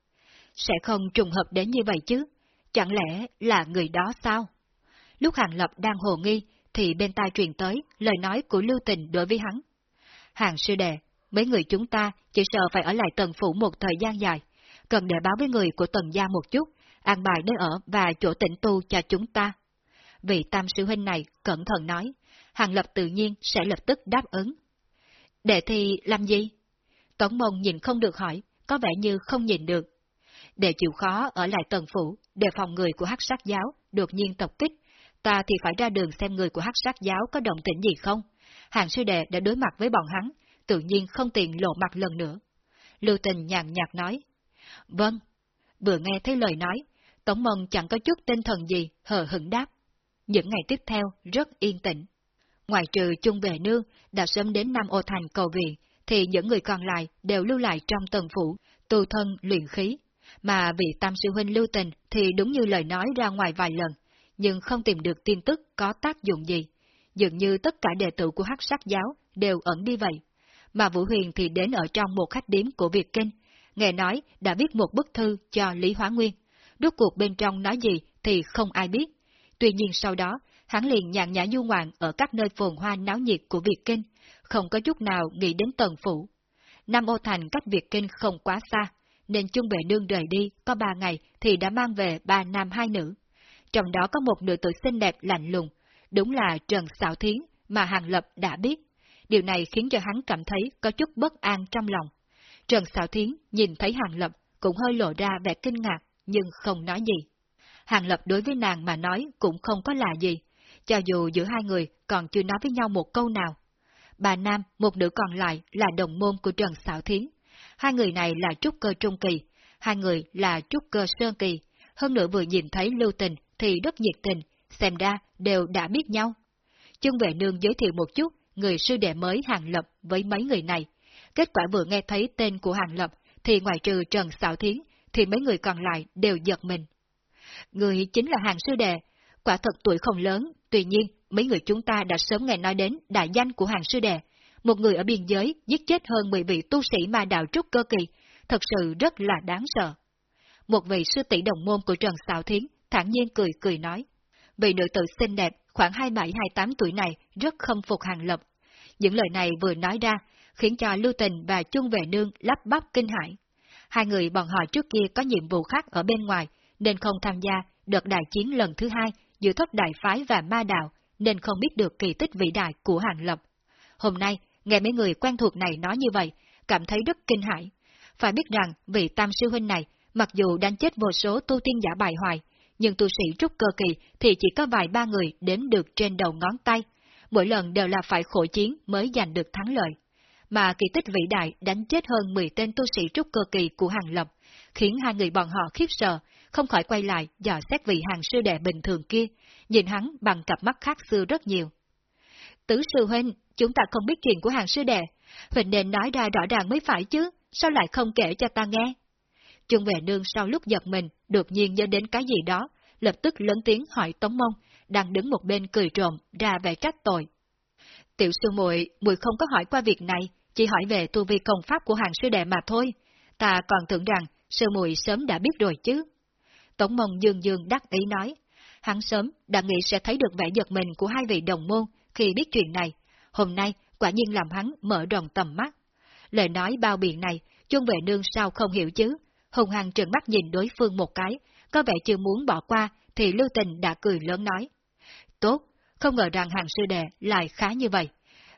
sẽ không trùng hợp đến như vậy chứ, chẳng lẽ là người đó sao? Lúc Hàng Lập đang hồ nghi, thì bên tai truyền tới lời nói của Lưu Tình đối với hắn. Hàng sư đệ, mấy người chúng ta chỉ sợ phải ở lại tần phủ một thời gian dài, cần để báo với người của tần gia một chút, an bài nơi ở và chỗ tịnh tu cho chúng ta. Vị tam sư huynh này cẩn thận nói, Hàng Lập tự nhiên sẽ lập tức đáp ứng. Đệ thì làm gì? tổng mông nhìn không được hỏi, có vẻ như không nhìn được, để chịu khó ở lại tần phủ, để phòng người của hắc sát giáo đột nhiên tập kích, ta thì phải ra đường xem người của hắc sát giáo có động tĩnh gì không. Hàng sư đệ đã đối mặt với bọn hắn, tự nhiên không tiện lộ mặt lần nữa. Lưu tình nhàn nhạt nói. Vâng. Vừa nghe thấy lời nói, tổng Mông chẳng có chút tinh thần gì, hờ hững đáp. Những ngày tiếp theo rất yên tĩnh. Ngoài trừ chung về nương đã sớm đến Nam Ô Thành cầu viện, thì những người còn lại đều lưu lại trong tầng phủ, tu thân luyện khí, mà vị tam sư huynh lưu tình thì đúng như lời nói ra ngoài vài lần, nhưng không tìm được tin tức có tác dụng gì. Dường như tất cả đệ tử của hắc sắc giáo đều ẩn đi vậy. Mà Vũ Huyền thì đến ở trong một khách điếm của Việt Kinh, nghe nói đã viết một bức thư cho Lý Hóa Nguyên. Rốt cuộc bên trong nói gì thì không ai biết. Tuy nhiên sau đó, hắn liền nhàn nhã du ngoạn ở các nơi phồn hoa náo nhiệt của Việt Kinh, không có chút nào nghĩ đến tần phủ. Nam Ô Thành cách Việt Kinh không quá xa, nên chung bệ nương rời đi có ba ngày thì đã mang về ba nam hai nữ. Trong đó có một nữ tử xinh đẹp lạnh lùng, đúng là Trần Sảo Thiến mà Hàng Lập đã biết. Điều này khiến cho hắn cảm thấy có chút bất an trong lòng. Trần Sảo Thiến nhìn thấy Hàng Lập cũng hơi lộ ra vẻ kinh ngạc, nhưng không nói gì. Hàng Lập đối với nàng mà nói cũng không có là gì, cho dù giữa hai người còn chưa nói với nhau một câu nào. Bà Nam, một nữ còn lại là đồng môn của Trần Sảo Thiến, Hai người này là trúc cơ trung kỳ, hai người là trúc cơ sơn kỳ, hơn nữa vừa nhìn thấy lưu tình thì rất nhiệt tình, xem ra đều đã biết nhau. Chương vệ nương giới thiệu một chút người sư đệ mới Hàng Lập với mấy người này. Kết quả vừa nghe thấy tên của Hàng Lập thì ngoài trừ Trần Sảo Thiến thì mấy người còn lại đều giật mình. Người chính là Hàng sư đệ, quả thật tuổi không lớn, tuy nhiên mấy người chúng ta đã sớm nghe nói đến đại danh của Hàng sư đệ. Một người ở biên giới giết chết hơn 10 vị tu sĩ ma đạo trúc cơ kỳ, thật sự rất là đáng sợ. Một vị sư tỷ đồng môn của Trần Sảo Thiến thản nhiên cười cười nói. Vị nữ tử xinh đẹp, khoảng 27-28 tuổi này rất khâm phục Hàng Lập. Những lời này vừa nói ra, khiến cho Lưu Tình và Chung Vệ Nương lắp bắp kinh hãi. Hai người bọn họ trước kia có nhiệm vụ khác ở bên ngoài, nên không tham gia đợt đại chiến lần thứ hai giữa thất đại phái và ma đạo, nên không biết được kỳ tích vĩ đại của Hàng Lập. Hôm nay, nghe mấy người quen thuộc này nói như vậy, cảm thấy rất kinh hãi. Phải biết rằng vị tam sư huynh này, mặc dù đánh chết vô số tu tiên giả bài hoài, nhưng tu sĩ trúc cơ kỳ thì chỉ có vài ba người đếm được trên đầu ngón tay, mỗi lần đều là phải khổ chiến mới giành được thắng lợi. Mà kỳ tích vĩ đại đánh chết hơn 10 tên tu sĩ trúc cơ kỳ của Hàng Lập, khiến hai người bọn họ khiếp sợ, không khỏi quay lại dò xét vị hàng sư đệ bình thường kia, nhìn hắn bằng cặp mắt khác xưa rất nhiều. Tứ sư huynh, chúng ta không biết chuyện của hàng sư đệ, huynh nên nói ra rõ ràng mới phải chứ, sao lại không kể cho ta nghe? Trung vệ nương sau lúc giật mình, đột nhiên nhớ đến cái gì đó, lập tức lớn tiếng hỏi Tống Mông, đang đứng một bên cười trộm, ra vẻ trách tội. Tiểu sư muội, muội không có hỏi qua việc này, chỉ hỏi về tu vi công pháp của hàng sư đệ mà thôi. Ta còn tưởng rằng sư muội sớm đã biết rồi chứ. Tống Mông dương dương đắc ý nói, hắn sớm đã nghĩ sẽ thấy được vẻ giật mình của hai vị đồng môn khi biết chuyện này. Hôm nay, quả nhiên làm hắn mở rộng tầm mắt. Lời nói bao biện này, chung vệ nương sao không hiểu chứ, hùng hằng trợn mắt nhìn đối phương một cái, có vẻ chưa muốn bỏ qua, thì Lưu Tình đã cười lớn nói. Tốt, không ngờ rằng hàng sư đệ lại khá như vậy.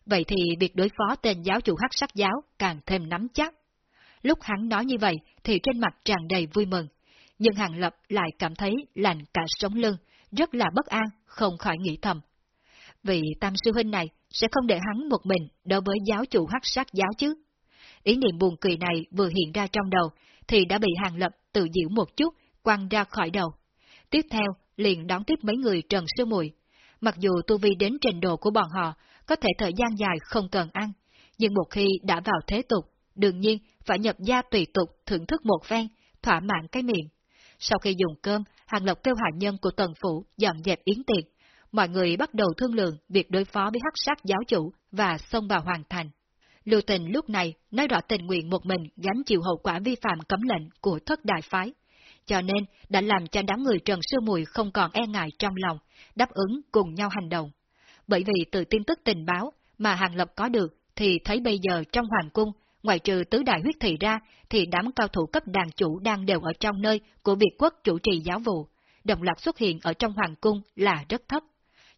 Vậy thì việc đối phó tên giáo chủ hắc sắc giáo càng thêm nắm chắc. Lúc hắn nói như vậy thì trên mặt tràn đầy vui mừng, nhưng hàng lập lại cảm thấy lạnh cả sống lưng, rất là bất an, không khỏi nghĩ thầm. Vì tam sư huynh này sẽ không để hắn một mình đối với giáo chủ hắc sắc giáo chứ. Ý niệm buồn cười này vừa hiện ra trong đầu, thì đã bị Hàng Lập tự diễu một chút, quăng ra khỏi đầu. Tiếp theo, liền đón tiếp mấy người Trần Sư Mùi. Mặc dù tu vi đến trình độ của bọn họ, có thể thời gian dài không cần ăn, nhưng một khi đã vào thế tục, đương nhiên phải nhập gia tùy tục thưởng thức một ven, thỏa mãn cái miệng. Sau khi dùng cơm, Hàng lộc kêu hạ nhân của tần phủ dọn dẹp yến tiệc. Mọi người bắt đầu thương lượng việc đối phó với hắc sát giáo chủ và xông vào hoàn thành. Lưu tình lúc này nói rõ tình nguyện một mình gánh chịu hậu quả vi phạm cấm lệnh của thất đại phái, cho nên đã làm cho đám người Trần Sư Mùi không còn e ngại trong lòng, đáp ứng cùng nhau hành động. Bởi vì từ tin tức tình báo mà Hàng Lập có được thì thấy bây giờ trong hoàng cung, ngoại trừ tứ đại huyết thị ra thì đám cao thủ cấp đàn chủ đang đều ở trong nơi của Việt quốc chủ trì giáo vụ, đồng loạt xuất hiện ở trong hoàng cung là rất thấp.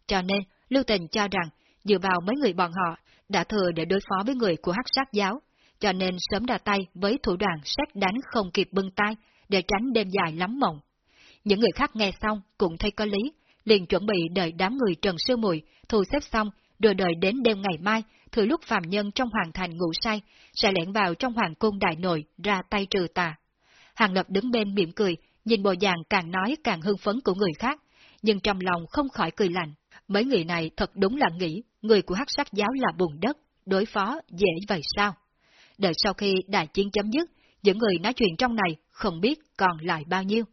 Cho nên, Lưu Tình cho rằng, dựa vào mấy người bọn họ đã thừa để đối phó với người của hắc sát giáo, cho nên sớm ra tay với thủ đoạn xét đánh không kịp bưng tay để tránh đêm dài lắm mộng. Những người khác nghe xong cũng thấy có lý, liền chuẩn bị đợi đám người Trần Sư Mùi thu xếp xong, rồi đợi đến đêm ngày mai, thừa lúc phàm nhân trong hoàng thành ngủ say, sẽ lẻn vào trong hoàng cung đại nội ra tay trừ tà. Hàng Lập đứng bên mỉm cười, nhìn bộ dạng càng nói càng hưng phấn của người khác, nhưng trong lòng không khỏi cười lạnh. Mấy người này thật đúng là nghĩ người của hắc sắc giáo là bùn đất, đối phó dễ vậy sao? Đợi sau khi đại chiến chấm dứt, những người nói chuyện trong này không biết còn lại bao nhiêu.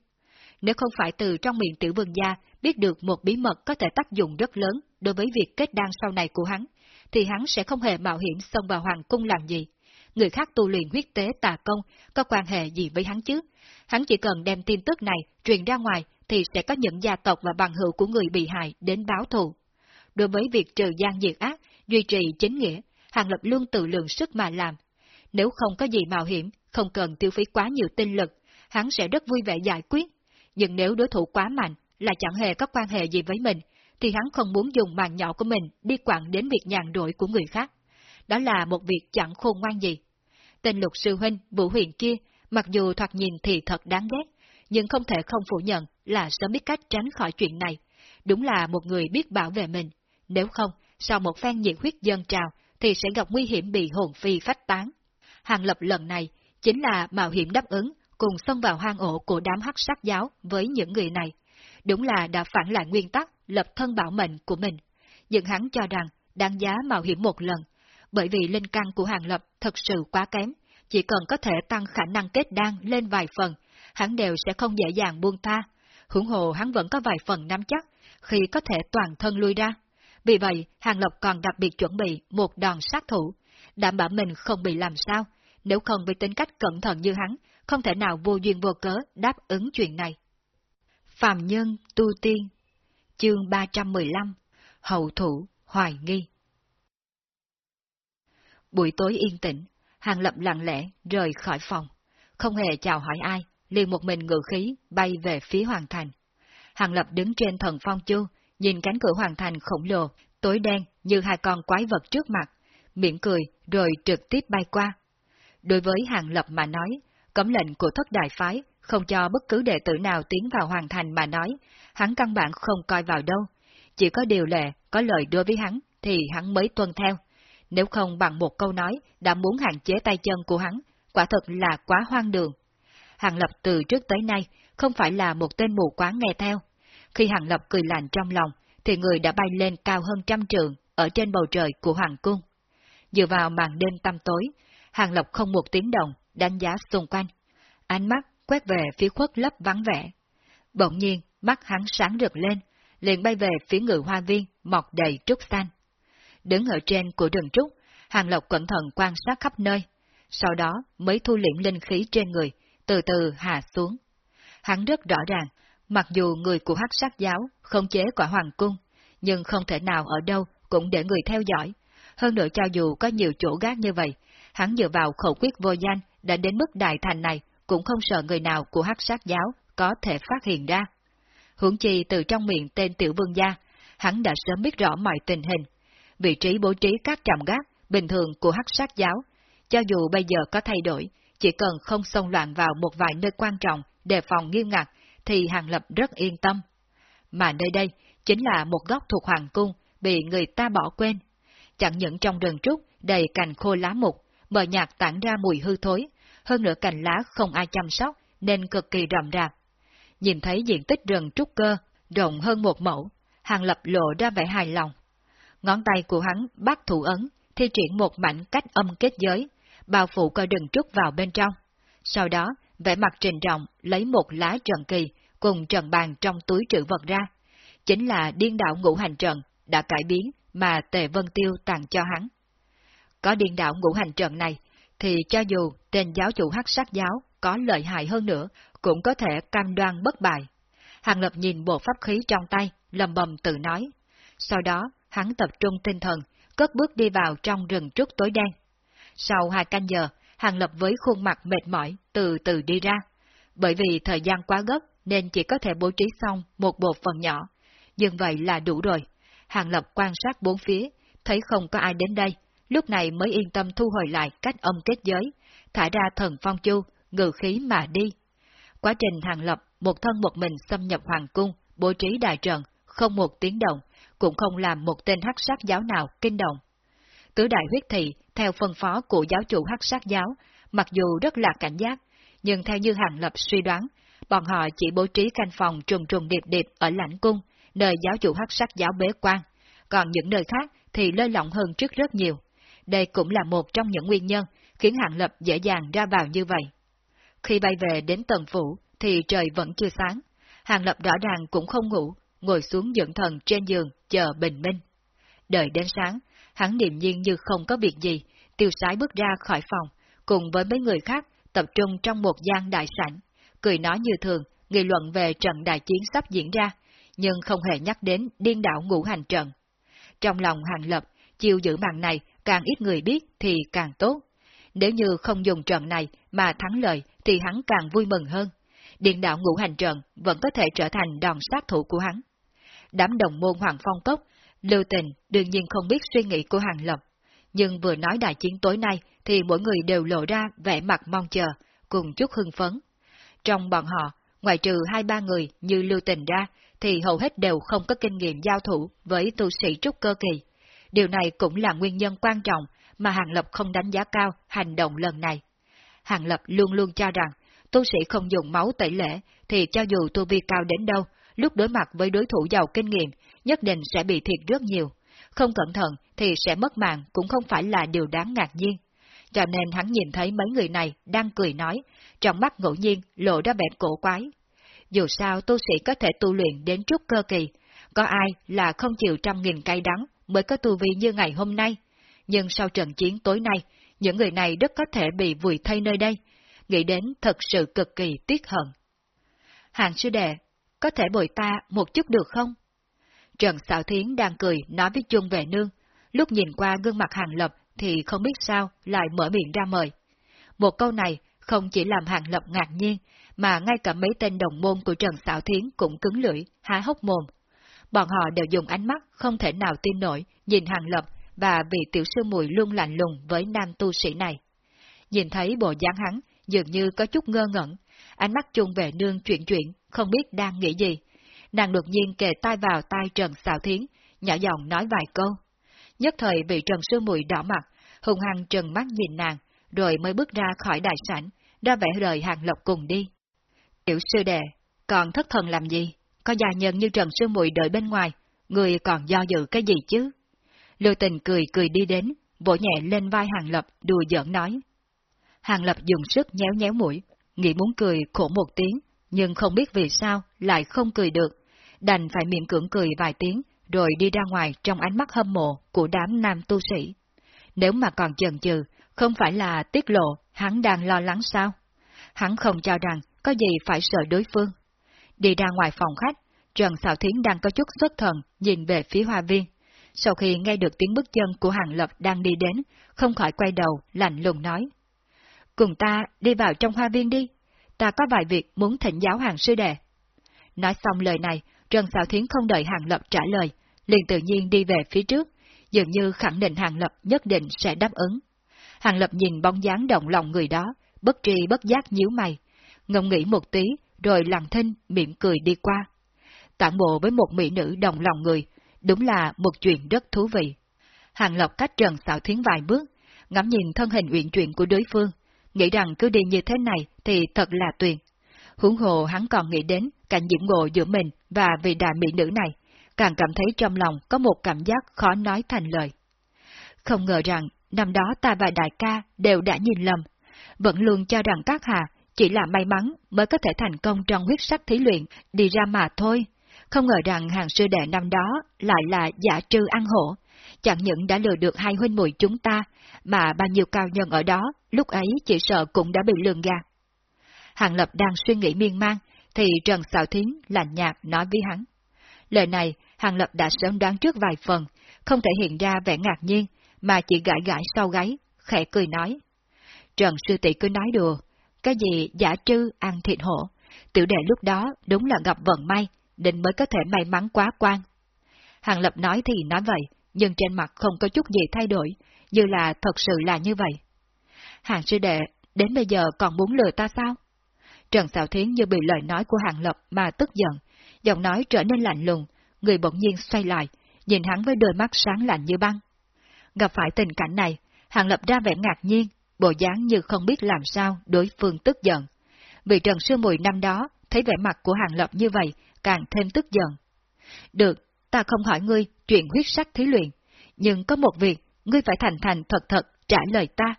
Nếu không phải từ trong miệng tiểu vương gia biết được một bí mật có thể tác dụng rất lớn đối với việc kết đan sau này của hắn, thì hắn sẽ không hề mạo hiểm xông vào hoàng cung làm gì. Người khác tu luyện huyết tế tà công có quan hệ gì với hắn chứ? Hắn chỉ cần đem tin tức này truyền ra ngoài thì sẽ có những gia tộc và bằng hữu của người bị hại đến báo thù. Đối với việc trừ gian diệt ác, duy trì chính nghĩa, Hàng Lập luôn tự lượng sức mà làm. Nếu không có gì mạo hiểm, không cần tiêu phí quá nhiều tinh lực, hắn sẽ rất vui vẻ giải quyết. Nhưng nếu đối thủ quá mạnh, là chẳng hề có quan hệ gì với mình, thì hắn không muốn dùng màn nhỏ của mình đi quặng đến việc nhàn rỗi của người khác. Đó là một việc chẳng khôn ngoan gì. Tên lục sư huynh Vũ Huyền kia, mặc dù thoạt nhìn thì thật đáng ghét, nhưng không thể không phủ nhận là sớm biết cách tránh khỏi chuyện này. Đúng là một người biết bảo vệ mình. Nếu không, sau một phen nhiệt huyết dân trào, thì sẽ gặp nguy hiểm bị hồn phi phách tán. Hàng lập lần này chính là mạo hiểm đáp ứng cùng xông vào hang ổ của đám hắc sát giáo với những người này. Đúng là đã phản lại nguyên tắc lập thân bảo mệnh của mình. Nhưng hắn cho rằng đáng giá mạo hiểm một lần, bởi vì linh căn của Hàng Lập thật sự quá kém, chỉ cần có thể tăng khả năng kết đan lên vài phần, hắn đều sẽ không dễ dàng buông tha. Hưởng hồ hắn vẫn có vài phần nắm chắc, khi có thể toàn thân lui ra. Vì vậy, Hàng lộc còn đặc biệt chuẩn bị một đòn sát thủ, đảm bảo mình không bị làm sao, nếu không với tính cách cẩn thận như hắn, không thể nào vô duyên vô cớ đáp ứng chuyện này. Phạm Nhân Tu Tiên Chương 315 Hậu Thủ Hoài Nghi Buổi tối yên tĩnh, Hàng Lập lặng lẽ rời khỏi phòng, không hề chào hỏi ai, liền một mình ngự khí bay về phía Hoàng Thành. Hàng Lập đứng trên thần phong chu, nhìn cánh cửa Hoàng Thành khổng lồ, tối đen như hai con quái vật trước mặt, miệng cười rồi trực tiếp bay qua. Đối với Hàng Lập mà nói, cấm lệnh của thất đại phái không cho bất cứ đệ tử nào tiến vào Hoàng Thành mà nói, hắn căn bản không coi vào đâu. Chỉ có điều lệ, có lời đối với hắn, thì hắn mới tuân theo. Nếu không bằng một câu nói đã muốn hạn chế tay chân của hắn, quả thật là quá hoang đường. Hàng Lập từ trước tới nay không phải là một tên mù quáng nghe theo. Khi Hàng Lập cười lạnh trong lòng, thì người đã bay lên cao hơn trăm trường ở trên bầu trời của Hoàng Cung. Dựa vào màn đêm tăm tối, Hàng Lập không một tiếng động, đánh giá xung quanh. Ánh mắt quét về phía khuất lấp vắng vẻ. Bỗng nhiên, mắt hắn sáng rực lên, liền bay về phía ngự hoa viên, mọc đầy trúc xanh. Đứng ở trên của rừng trúc, Hàng Lộc cẩn thận quan sát khắp nơi, sau đó mới thu liễm linh khí trên người, từ từ hạ xuống. Hắn rất rõ ràng, mặc dù người của hắc sát giáo không chế quả hoàng cung, nhưng không thể nào ở đâu cũng để người theo dõi. Hơn nữa cho dù có nhiều chỗ gác như vậy, hắn dựa vào khẩu quyết vô danh đã đến mức đại thành này cũng không sợ người nào của hắc sát giáo có thể phát hiện ra. Hưởng chi từ trong miệng tên tiểu vương gia, hắn đã sớm biết rõ mọi tình hình. Vị trí bố trí các trạm gác bình thường của hắc sát giáo, cho dù bây giờ có thay đổi, chỉ cần không xông loạn vào một vài nơi quan trọng, đề phòng nghiêm ngặt, thì Hàng Lập rất yên tâm. Mà nơi đây chính là một góc thuộc Hoàng Cung, bị người ta bỏ quên. Chẳng những trong rừng trúc đầy cành khô lá mục, mờ nhạt tản ra mùi hư thối, hơn nữa cành lá không ai chăm sóc nên cực kỳ rậm rạp. Nhìn thấy diện tích rừng trúc cơ rộng hơn một mẫu, Hàng Lập lộ ra vẻ hài lòng. Ngón tay của hắn bắt thủ ấn, thi triển một mảnh cách âm kết giới, bao phủ coi đừng trúc vào bên trong. Sau đó, vẻ mặt trình trọng lấy một lá trần kỳ cùng trần bàn trong túi trữ vật ra. Chính là điên đạo ngũ hành trận đã cải biến mà Tề Vân Tiêu tặng cho hắn. Có điên đạo ngũ hành trận này, thì cho dù tên giáo chủ hắc sát giáo có lợi hại hơn nữa, cũng có thể cam đoan bất bại. Hàng Lập nhìn bộ pháp khí trong tay, lầm bầm tự nói. Sau đó, hắn tập trung tinh thần, cất bước đi vào trong rừng trúc tối đen. Sau hai canh giờ, Hàng Lập với khuôn mặt mệt mỏi, từ từ đi ra. Bởi vì thời gian quá gấp, nên chỉ có thể bố trí xong một bộ phận nhỏ. Nhưng vậy là đủ rồi. Hàng Lập quan sát bốn phía, thấy không có ai đến đây, lúc này mới yên tâm thu hồi lại cách âm kết giới, thả ra thần phong chu, ngự khí mà đi. Quá trình hàng lập một thân một mình xâm nhập hoàng cung, bố trí đại trận, không một tiếng động, cũng không làm một tên hắc sát giáo nào kinh động. Tứ đại huyết thị, theo phân phó của giáo chủ hắc sát giáo, mặc dù rất là cảnh giác, nhưng theo như hàng lập suy đoán, bọn họ chỉ bố trí canh phòng trùng trùng điệp điệp ở lãnh cung, nơi giáo chủ hắc sát giáo bế quan, còn những nơi khác thì lơi lỏng hơn trước rất nhiều. Đây cũng là một trong những nguyên nhân khiến Hàng Lập dễ dàng ra vào như vậy. Khi bay về đến tầng phủ, thì trời vẫn chưa sáng. Hàng Lập rõ ràng cũng không ngủ, ngồi xuống dưỡng thần trên giường, chờ bình minh. Đợi đến sáng, hắn niệm nhiên như không có việc gì, tiêu sái bước ra khỏi phòng, cùng với mấy người khác tập trung trong một gian đại sảnh, cười nói như thường, nghị luận về trận đại chiến sắp diễn ra, nhưng không hề nhắc đến điên đảo ngũ hành trận. Trong lòng Hàng Lập, chiêu giữ mạng này càng ít người biết thì càng tốt. Nếu như không dùng trận này mà thắng lợi thì hắn càng vui mừng hơn. Điện đạo ngũ hành trận vẫn có thể trở thành đòn sát thủ của hắn. Đám đồng môn Hoàng Phong Cốc, Lưu Tình đương nhiên không biết suy nghĩ của Hàng Lập. Nhưng vừa nói đại chiến tối nay thì mỗi người đều lộ ra vẻ mặt mong chờ, cùng chút hưng phấn. Trong bọn họ, ngoài trừ hai ba người như Lưu Tình ra, thì hầu hết đều không có kinh nghiệm giao thủ với tu sĩ trúc cơ kỳ. Điều này cũng là nguyên nhân quan trọng mà Hàng Lập không đánh giá cao hành động lần này. Hàng Lập luôn luôn cho rằng, tu sĩ không dùng máu tẩy lễ, thì cho dù tu vi cao đến đâu, lúc đối mặt với đối thủ giàu kinh nghiệm, nhất định sẽ bị thiệt rất nhiều. Không cẩn thận thì sẽ mất mạng cũng không phải là điều đáng ngạc nhiên. Cho nên hắn nhìn thấy mấy người này đang cười nói, trong mắt ngẫu nhiên lộ ra vẻ cổ quái. Dù sao tu sĩ có thể tu luyện đến trúc cơ kỳ, có ai là không chịu trăm nghìn cay đắng mới có tu vi như ngày hôm nay. Nhưng sau trận chiến tối nay, những người này rất có thể bị vùi thay nơi đây. Nghĩ đến thật sự cực kỳ tiếc hận. Hàng sư đệ, có thể bồi ta một chút được không? Trần Sảo Thiến đang cười nói với chung về nương, lúc nhìn qua gương mặt hàng lập thì không biết sao lại mở miệng ra mời. Một câu này không chỉ làm hàng lập ngạc nhiên, mà ngay cả mấy tên đồng môn của Trần Sảo Thiến cũng cứng lưỡi, há hốc mồm. Bọn họ đều dùng ánh mắt không thể nào tin nổi nhìn hàng lập và vị tiểu sư mùi luôn lạnh lùng với nam tu sĩ này. Nhìn thấy bộ dáng hắn, dường như có chút ngơ ngẩn, ánh mắt chung về nương chuyển chuyển, không biết đang nghĩ gì. Nàng đột nhiên kề tai vào tai Trần Sảo Thiến, nhỏ giọng nói vài câu. Nhất thời bị Trần Sư Mùi đỏ mặt, hùng hăng trần mắt nhìn nàng, rồi mới bước ra khỏi đại sảnh, ra vẻ rời hàng lộc cùng đi. Tiểu sư đệ, còn thất thần làm gì? Có gia nhân như Trần Sư Mùi đợi bên ngoài, người còn do dự cái gì chứ? Lưu tình cười cười đi đến, vỗ nhẹ lên vai Hàng Lập đùa giỡn nói. Hàng Lập dùng sức nhéo nhéo mũi, nghĩ muốn cười khổ một tiếng, nhưng không biết vì sao lại không cười được, đành phải miệng cưỡng cười vài tiếng, rồi đi ra ngoài trong ánh mắt hâm mộ của đám nam tu sĩ. Nếu mà còn chần chừ, không phải là tiết lộ hắn đang lo lắng sao? Hắn không cho rằng có gì phải sợ đối phương. Đi ra ngoài phòng khách, Trần Sảo Thiến đang có chút xuất thần nhìn về phía hoa viên. Sau khi nghe được tiếng bước chân của Hàng Lập đang đi đến, không khỏi quay đầu, lạnh lùng nói. Cùng ta đi vào trong hoa viên đi, ta có vài việc muốn thỉnh giáo hàng sư đệ. Nói xong lời này, Trần Sảo Thiến không đợi Hàng Lập trả lời, liền tự nhiên đi về phía trước, dường như khẳng định Hàng Lập nhất định sẽ đáp ứng. Hàng Lập nhìn bóng dáng động lòng người đó, bất tri bất giác nhíu mày, ngẫm nghĩ một tí, rồi lặng thinh mỉm cười đi qua. Tản bộ với một mỹ nữ đồng lòng người, đúng là một chuyện rất thú vị. Hàng Lập cách Trần Sảo Thiến vài bước, ngắm nhìn thân hình uyển chuyển của đối phương, nghĩ rằng cứ đi như thế này thì thật là tuyệt. Huống hồ hắn còn nghĩ đến cảnh diễm ngộ giữa mình và vị đại mỹ nữ này, càng cảm thấy trong lòng có một cảm giác khó nói thành lời. Không ngờ rằng, năm đó ta và đại ca đều đã nhìn lầm, vẫn luôn cho rằng các hà chỉ là may mắn mới có thể thành công trong huyết sắc thí luyện đi ra mà thôi. Không ngờ rằng hàng sư đệ năm đó lại là giả trư ăn hổ, chẳng những đã lừa được hai huynh muội chúng ta, mà bao nhiêu cao nhân ở đó lúc ấy chỉ sợ cũng đã bị lường gạt. Hàng Lập đang suy nghĩ miên man, thì Trần Sảo Thiến lạnh nhạt nói với hắn. Lời này, Hàng Lập đã sớm đoán trước vài phần, không thể hiện ra vẻ ngạc nhiên, mà chỉ gãi gãi sau gáy, khẽ cười nói. Trần Sư Tỷ cứ nói đùa, cái gì giả trư ăn thịt hổ, tiểu đệ lúc đó đúng là gặp vận may, định mới có thể may mắn quá quan. Hàng Lập nói thì nói vậy, nhưng trên mặt không có chút gì thay đổi, như là thật sự là như vậy. Hàng sư đệ, đến bây giờ còn muốn lừa ta sao? Trần Sảo Thiến như bị lời nói của Hàng Lập mà tức giận, giọng nói trở nên lạnh lùng, người bỗng nhiên xoay lại, nhìn hắn với đôi mắt sáng lạnh như băng. Gặp phải tình cảnh này, Hàng Lập ra vẻ ngạc nhiên, bộ dáng như không biết làm sao đối phương tức giận. Vì Trần Sư Mùi năm đó, thấy vẻ mặt của Hàng Lập như vậy, càng thêm tức giận. Được, ta không hỏi ngươi chuyện huyết sắc thí luyện, nhưng có một việc, ngươi phải thành thành thật thật trả lời ta.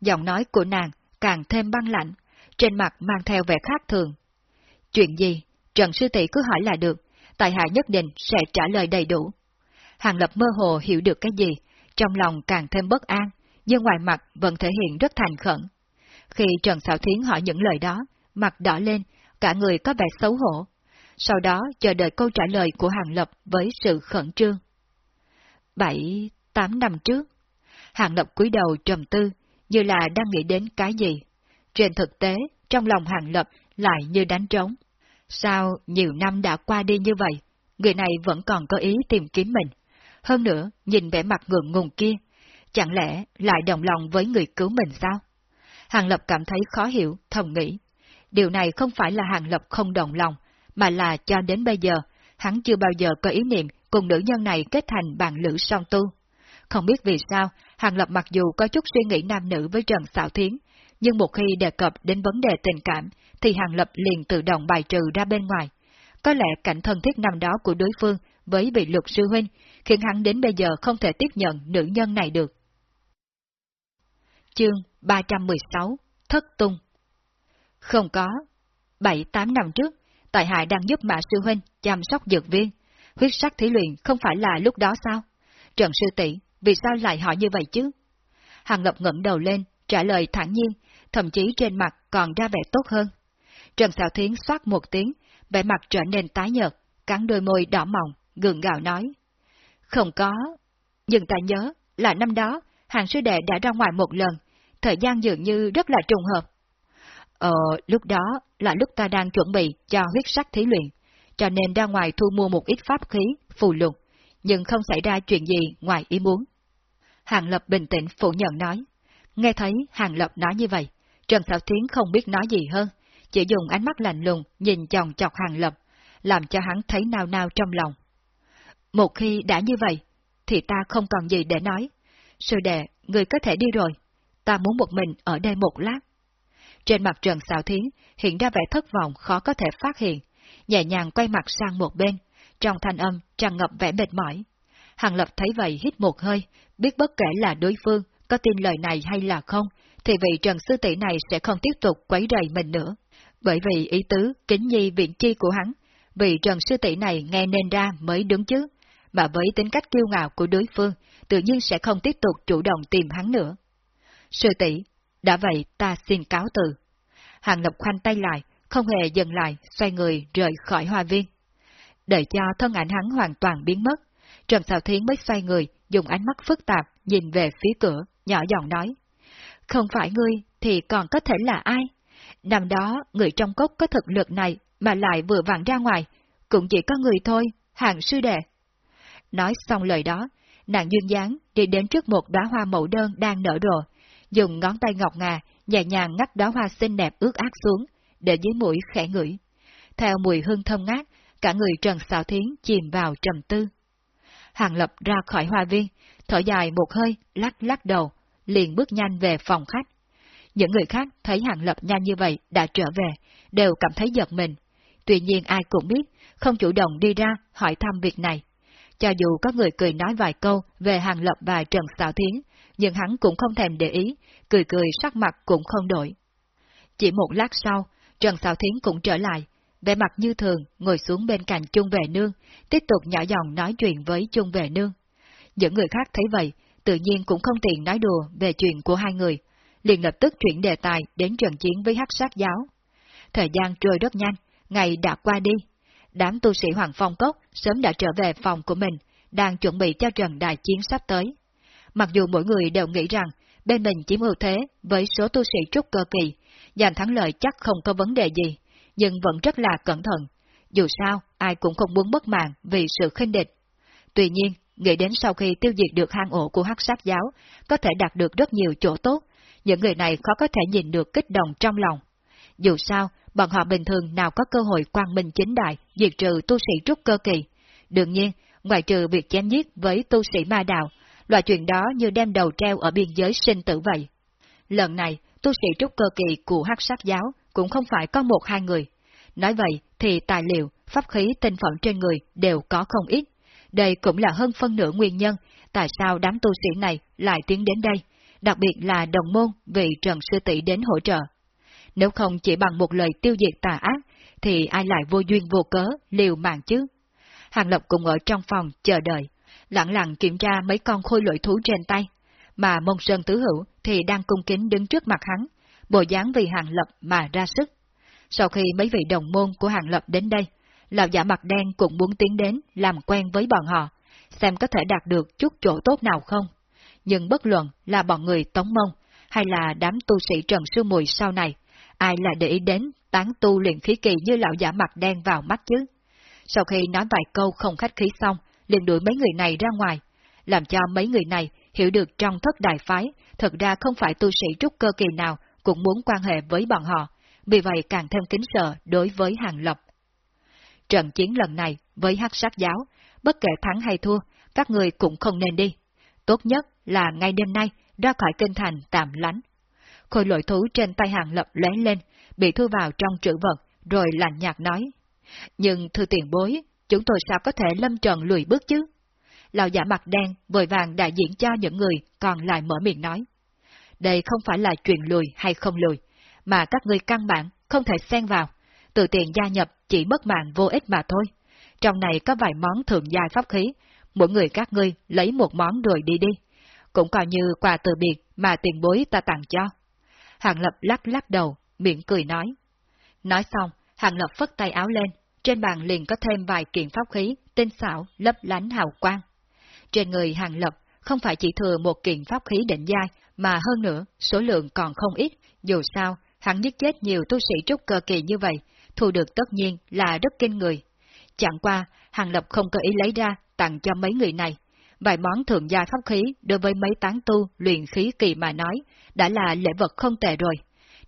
Giọng nói của nàng càng thêm băng lạnh, trên mặt mang theo vẻ khác thường. Chuyện gì? Trần Sư Tỷ cứ hỏi là được, tại hạ nhất định sẽ trả lời đầy đủ. Hàng Lập mơ hồ hiểu được cái gì, trong lòng càng thêm bất an, nhưng ngoài mặt vẫn thể hiện rất thành khẩn. Khi Trần Sảo Thiến hỏi những lời đó, mặt đỏ lên, cả người có vẻ xấu hổ. Sau đó chờ đợi câu trả lời của Hàng Lập với sự khẩn trương. Bảy, tám năm trước, Hàng Lập cúi đầu trầm tư, như là đang nghĩ đến cái gì. Trên thực tế, trong lòng Hàng Lập lại như đánh trống. Sao nhiều năm đã qua đi như vậy, người này vẫn còn có ý tìm kiếm mình. Hơn nữa, nhìn vẻ mặt ngượng ngùng kia, chẳng lẽ lại đồng lòng với người cứu mình sao? Hàng Lập cảm thấy khó hiểu, thầm nghĩ. Điều này không phải là Hàng Lập không đồng lòng, mà là cho đến bây giờ, hắn chưa bao giờ có ý niệm cùng nữ nhân này kết thành bạn lữ song tu. Không biết vì sao, Hàng Lập mặc dù có chút suy nghĩ nam nữ với Trần Sảo Thiến, nhưng một khi đề cập đến vấn đề tình cảm, thì Hàng Lập liền tự động bài trừ ra bên ngoài. Có lẽ cảnh thân thiết năm đó của đối phương với vị luật sư huynh, khiến hắn đến bây giờ không thể tiếp nhận nữ nhân này được. Chương 316 Thất Tung Không có. Bảy tám năm trước, tại Hạ đang giúp Mã Sư Huynh chăm sóc dược viên. Huyết sắc thí luyện không phải là lúc đó sao? Trần Sư tỷ vì sao lại hỏi như vậy chứ? Hàng Lập ngẩng đầu lên, trả lời thẳng nhiên, thậm chí trên mặt còn ra vẻ tốt hơn. Trần Sảo Thiến xoát một tiếng, vẻ mặt trở nên tái nhợt, cắn đôi môi đỏ mọng, gượng gạo nói. Không có, nhưng ta nhớ là năm đó hàng sư đệ đã ra ngoài một lần, thời gian dường như rất là trùng hợp. Ờ, lúc đó là lúc ta đang chuẩn bị cho huyết sắc thí luyện, cho nên ra ngoài thu mua một ít pháp khí, phù lục, nhưng không xảy ra chuyện gì ngoài ý muốn. Hàng Lập bình tĩnh phủ nhận nói. Nghe thấy Hàng Lập nói như vậy, Trần Thảo Thiến không biết nói gì hơn, chỉ dùng ánh mắt lạnh lùng nhìn chòng chọc Hàng Lập, làm cho hắn thấy nao nao trong lòng. Một khi đã như vậy, thì ta không còn gì để nói. Sư đệ, người có thể đi rồi. Ta muốn một mình ở đây một lát. Trên mặt Trần Sảo Thiến hiện ra vẻ thất vọng khó có thể phát hiện, nhẹ nhàng quay mặt sang một bên, trong thanh âm tràn ngập vẻ mệt mỏi. Hàng Lập thấy vậy hít một hơi, biết bất kể là đối phương có tin lời này hay là không, thì vị Trần Sư Tỷ này sẽ không tiếp tục quấy rầy mình nữa. Bởi vì ý tứ kính nhi viện chi của hắn, vị Trần Sư Tỷ này nghe nên ra mới đứng chứ, mà với tính cách kiêu ngạo của đối phương, tự nhiên sẽ không tiếp tục chủ động tìm hắn nữa. Sư tỷ, đã vậy ta xin cáo từ. Hàng Lập khoanh tay lại, không hề dừng lại, xoay người rời khỏi hoa viên. Đợi cho thân ảnh hắn hoàn toàn biến mất, Trần Sào Thiến mới xoay người, dùng ánh mắt phức tạp, nhìn về phía cửa, nhỏ giọng nói. Không phải ngươi, thì còn có thể là ai? Năm đó, người trong cốc có thực lực này, mà lại vừa vặn ra ngoài, cũng chỉ có người thôi, hàng sư đệ. Nói xong lời đó, nàng duyên dáng đi đến trước một đóa hoa mẫu đơn đang nở rộ, dùng ngón tay ngọc ngà, nhẹ nhàng ngắt đóa hoa xinh đẹp ướt át xuống, để dưới mũi khẽ ngửi. Theo mùi hương thơm ngát, cả người Trần Sảo Thiến chìm vào trầm tư. Hàng Lập ra khỏi hoa viên, thở dài một hơi, lắc lắc đầu, liền bước nhanh về phòng khách. Những người khác thấy Hàng Lập nhanh như vậy đã trở về, đều cảm thấy giật mình. Tuy nhiên ai cũng biết, không chủ động đi ra hỏi thăm việc này. Cho dù có người cười nói vài câu về Hàng Lập và Trần Sảo Thiến, nhưng hắn cũng không thèm để ý, cười cười sắc mặt cũng không đổi. Chỉ một lát sau, Trần Sảo Thiến cũng trở lại, vẻ mặt như thường, ngồi xuống bên cạnh Chung Vệ Nương, tiếp tục nhỏ giọng nói chuyện với Chung Vệ Nương. Những người khác thấy vậy, tự nhiên cũng không tiện nói đùa về chuyện của hai người, liền lập tức chuyển đề tài đến trận chiến với hắc sát giáo. Thời gian trôi rất nhanh, ngày đã qua đi. Đám tu sĩ Hoàng Phong Cốc sớm đã trở về phòng của mình, đang chuẩn bị cho trận đại chiến sắp tới. Mặc dù mỗi người đều nghĩ rằng bên mình chiếm ưu thế với số tu sĩ trúc cơ kỳ, giành thắng lợi chắc không có vấn đề gì, nhưng vẫn rất là cẩn thận. Dù sao, ai cũng không muốn bất mạng vì sự khinh địch. Tuy nhiên, nghĩ đến sau khi tiêu diệt được hang ổ của hắc sát giáo, có thể đạt được rất nhiều chỗ tốt, những người này khó có thể nhìn được kích động trong lòng. Dù sao, bọn họ bình thường nào có cơ hội quang minh chính đại, diệt trừ tu sĩ trúc cơ kỳ. Đương nhiên, ngoại trừ việc chém giết với tu sĩ ma đạo, loại chuyện đó như đem đầu treo ở biên giới sinh tử vậy. Lần này, tu sĩ trúc cơ kỳ của hắc sát giáo cũng không phải có một hai người. Nói vậy thì tài liệu, pháp khí tinh phẩm trên người đều có không ít. Đây cũng là hơn phân nửa nguyên nhân tại sao đám tu sĩ này lại tiến đến đây, đặc biệt là đồng môn vì Trần Sư Tỷ đến hỗ trợ. Nếu không chỉ bằng một lời tiêu diệt tà ác, thì ai lại vô duyên vô cớ liều mạng chứ? Hàng Lập cũng ở trong phòng chờ đợi, lặng lặng kiểm tra mấy con khôi lội thú trên tay, mà mông sơn tứ hữu thì đang cung kính đứng trước mặt hắn, bộ dáng vì Hàng Lập mà ra sức. Sau khi mấy vị đồng môn của Hàng Lập đến đây, lão giả mặt đen cũng muốn tiến đến làm quen với bọn họ, xem có thể đạt được chút chỗ tốt nào không. Nhưng bất luận là bọn người tống mông, hay là đám tu sĩ Trần Sư Mùi sau này, ai lại để ý đến tán tu luyện khí kỳ như lão giả mặt đen vào mắt chứ. Sau khi nói vài câu không khách khí xong, liền đuổi mấy người này ra ngoài, làm cho mấy người này hiểu được trong thất đại phái, thật ra không phải tu sĩ trúc cơ kỳ nào cũng muốn quan hệ với bọn họ, vì vậy càng thêm kính sợ đối với Hàng Lập. Trận chiến lần này với hắc sát giáo, bất kể thắng hay thua, các người cũng không nên đi. Tốt nhất là ngay đêm nay ra khỏi kinh thành tạm lánh. khôi lội thú trên tay hàng lập lóe lên, bị thu vào trong trữ vật, rồi lạnh nhạt nói. Nhưng thư tiền bối, chúng tôi sao có thể lâm trần lùi bước chứ? Lão giả mặt đen vội vàng đại diện cho những người còn lại mở miệng nói. Đây không phải là chuyện lùi hay không lùi, mà các ngươi căn bản không thể xen vào. Từ tiền gia nhập chỉ mất mạng vô ích mà thôi. Trong này có vài món thượng giai pháp khí, mỗi người các ngươi lấy một món rồi đi đi. Cũng coi như quà từ biệt mà tiền bối ta tặng cho. Hàng Lập lắc lắc đầu, miệng cười nói. Nói xong, Hàng Lập phất tay áo lên, trên bàn liền có thêm vài kiện pháp khí, tinh xảo, lấp lánh hào quang. Trên người Hàng Lập không phải chỉ thừa một kiện pháp khí định giai, mà hơn nữa, số lượng còn không ít, dù sao, hắn giết chết nhiều tu sĩ trúc cơ kỳ như vậy, thu được tất nhiên là rất kinh người. Chẳng qua, Hàng Lập không cơ ý lấy ra tặng cho mấy người này. Vài món thượng gia pháp khí đối với mấy tán tu luyện khí kỳ mà nói, đã là lễ vật không tệ rồi.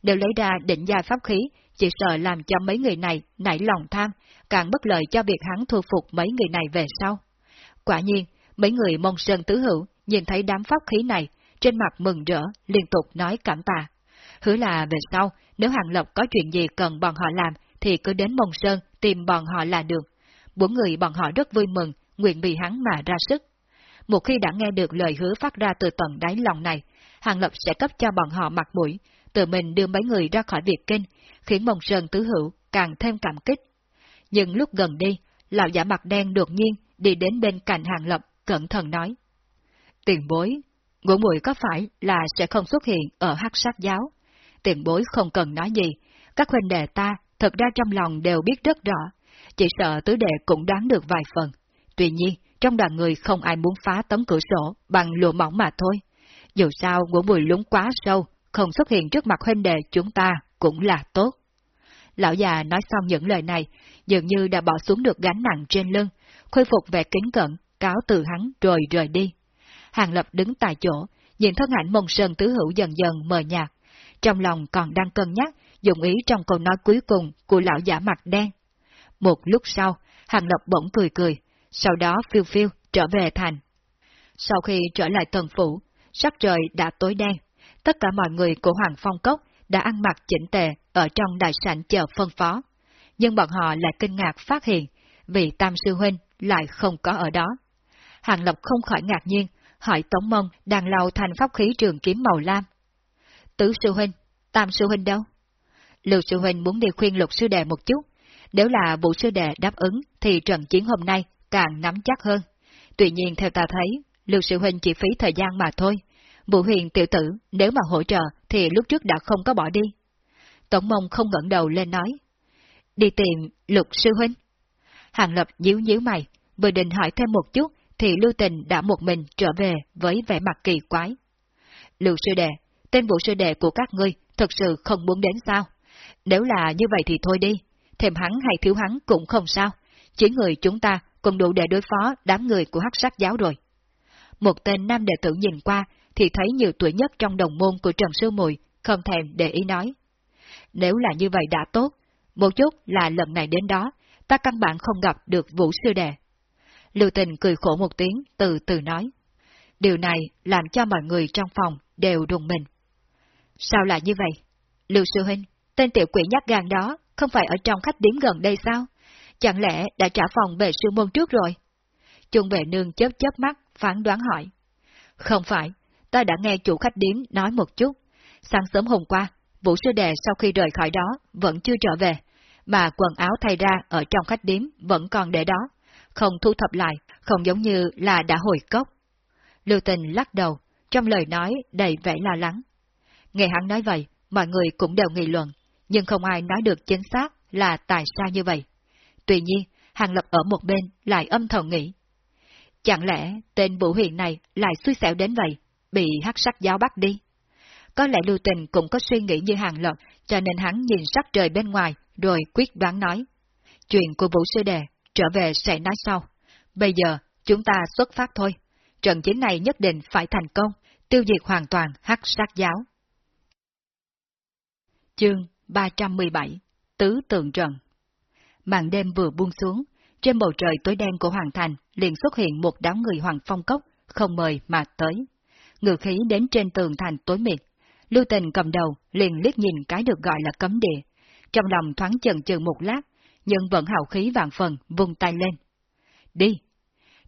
đều lấy ra định gia pháp khí, chỉ sợ làm cho mấy người này nảy lòng tham, càng bất lợi cho việc hắn thu phục mấy người này về sau. Quả nhiên, mấy người mông sơn tứ hữu nhìn thấy đám pháp khí này, trên mặt mừng rỡ, liên tục nói cảm tạ. Hứa là về sau, nếu Hàng Lộc có chuyện gì cần bọn họ làm, thì cứ đến Mông Sơn tìm bọn họ là được. Bốn người bọn họ rất vui mừng, nguyện vì hắn mà ra sức. Một khi đã nghe được lời hứa phát ra từ tận đáy lòng này, Hàng Lập sẽ cấp cho bọn họ mặt mũi, tự mình đưa mấy người ra khỏi việc kinh, khiến Mông Sơn Tứ Hữu càng thêm cảm kích. Nhưng lúc gần đi, lão giả mặt đen đột nhiên đi đến bên cạnh Hàng Lập, cẩn thận nói. Tiền bối, ngũ muội có phải là sẽ không xuất hiện ở hắc sát giáo? Tiền bối không cần nói gì, các huynh đệ ta thật ra trong lòng đều biết rất rõ, chỉ sợ tứ đệ cũng đoán được vài phần. Tuy nhiên, trong đoàn người không ai muốn phá tấm cửa sổ bằng lụa mỏng mà thôi. Dù sao ngũ muội lúng quá sâu, không xuất hiện trước mặt huynh đệ chúng ta cũng là tốt. Lão già nói xong những lời này, dường như đã bỏ xuống được gánh nặng trên lưng, khôi phục vẻ kính cẩn, cáo từ hắn rồi rời đi. Hàng Lập đứng tại chỗ, nhìn thân ảnh mông sơn tứ hữu dần dần mờ nhạt, trong lòng còn đang cân nhắc, dụng ý trong câu nói cuối cùng của lão giả mặt đen. Một lúc sau, Hàng Lập bỗng cười cười, sau đó phiêu phiêu trở về thành. Sau khi trở lại tầng phủ, sắc trời đã tối đen, tất cả mọi người của Hoàng Phong Cốc đã ăn mặc chỉnh tề ở trong đại sảnh chờ phân phó. Nhưng bọn họ lại kinh ngạc phát hiện, vì Tam Sư Huynh lại không có ở đó. Hàng Lập không khỏi ngạc nhiên, hỏi Tống Mông đang lau thành pháp khí trường kiếm màu lam. Tứ Sư Huynh, Tam Sư Huynh đâu? Lưu Sư Huynh muốn đi khuyên lục sư đệ một chút. Nếu là bộ sư đệ đáp ứng thì trận chiến hôm nay càng nắm chắc hơn. Tuy nhiên theo ta thấy, Lưu Sư Huynh chỉ phí thời gian mà thôi. Vũ huyền tiểu tử, nếu mà hỗ trợ thì lúc trước đã không có bỏ đi. Tổng mông không ngẩng đầu lên nói. Đi tìm lục sư huynh. Hàng lập nhíu nhíu mày, vừa định hỏi thêm một chút thì lưu tình đã một mình trở về với vẻ mặt kỳ quái. Lưu sư đệ, tên vũ sư đệ của các ngươi thật sự không muốn đến sao? Nếu là như vậy thì thôi đi, thêm hắn hay thiếu hắn cũng không sao. Chỉ người chúng ta cũng đủ để đối phó đám người của hắc sát giáo rồi. Một tên nam đệ tử nhìn qua thì thấy nhiều tuổi nhất trong đồng môn của Trần Sư Mùi, không thèm để ý nói. Nếu là như vậy đã tốt, một chút là lần này đến đó, ta căn bản không gặp được vũ sư đệ. Lưu tình cười khổ một tiếng, từ từ nói. Điều này làm cho mọi người trong phòng đều đùng mình. Sao lại như vậy? Lưu sư huynh, tên tiểu quỷ nhát gan đó không phải ở trong khách điếm gần đây sao? Chẳng lẽ đã trả phòng về sư môn trước rồi? Trung vệ nương chớp chớp mắt, phán đoán hỏi. Không phải, ta đã nghe chủ khách điếm nói một chút. Sáng sớm hôm qua, Vũ Sư Đệ sau khi rời khỏi đó vẫn chưa trở về, mà quần áo thay ra ở trong khách điếm vẫn còn để đó, không thu thập lại, không giống như là đã hồi cốc. Lưu Tình lắc đầu, trong lời nói đầy vẻ lo lắng. Nghe hắn nói vậy, mọi người cũng đều nghị luận, nhưng không ai nói được chính xác là tại sao như vậy. Tuy nhiên, Hàng Lập ở một bên lại âm thầm nghĩ. Chẳng lẽ tên Vũ Huyền này lại xui xẻo đến vậy, bị hắc sắc giáo bắt đi? Có lẽ Lưu Tình cũng có suy nghĩ như Hàng Lập, cho nên hắn nhìn sắc trời bên ngoài, rồi quyết đoán nói. Chuyện của Vũ Sư Đề, trở về sẽ nói sau. Bây giờ, chúng ta xuất phát thôi. Trận chiến này nhất định phải thành công, tiêu diệt hoàn toàn hắc sát giáo. Chương 317 Tứ Tượng Trần Màn đêm vừa buông xuống, trên bầu trời tối đen của Hoàng Thành liền xuất hiện một đám người Hoàng Phong Cốc, không mời mà tới. Ngự khí đến trên tường thành tối mịt. Lưu Tình cầm đầu, liền liếc nhìn cái được gọi là cấm địa. Trong lòng thoáng chần chừ một lát, nhưng vẫn hào khí vạn phần, vung tay lên. Đi!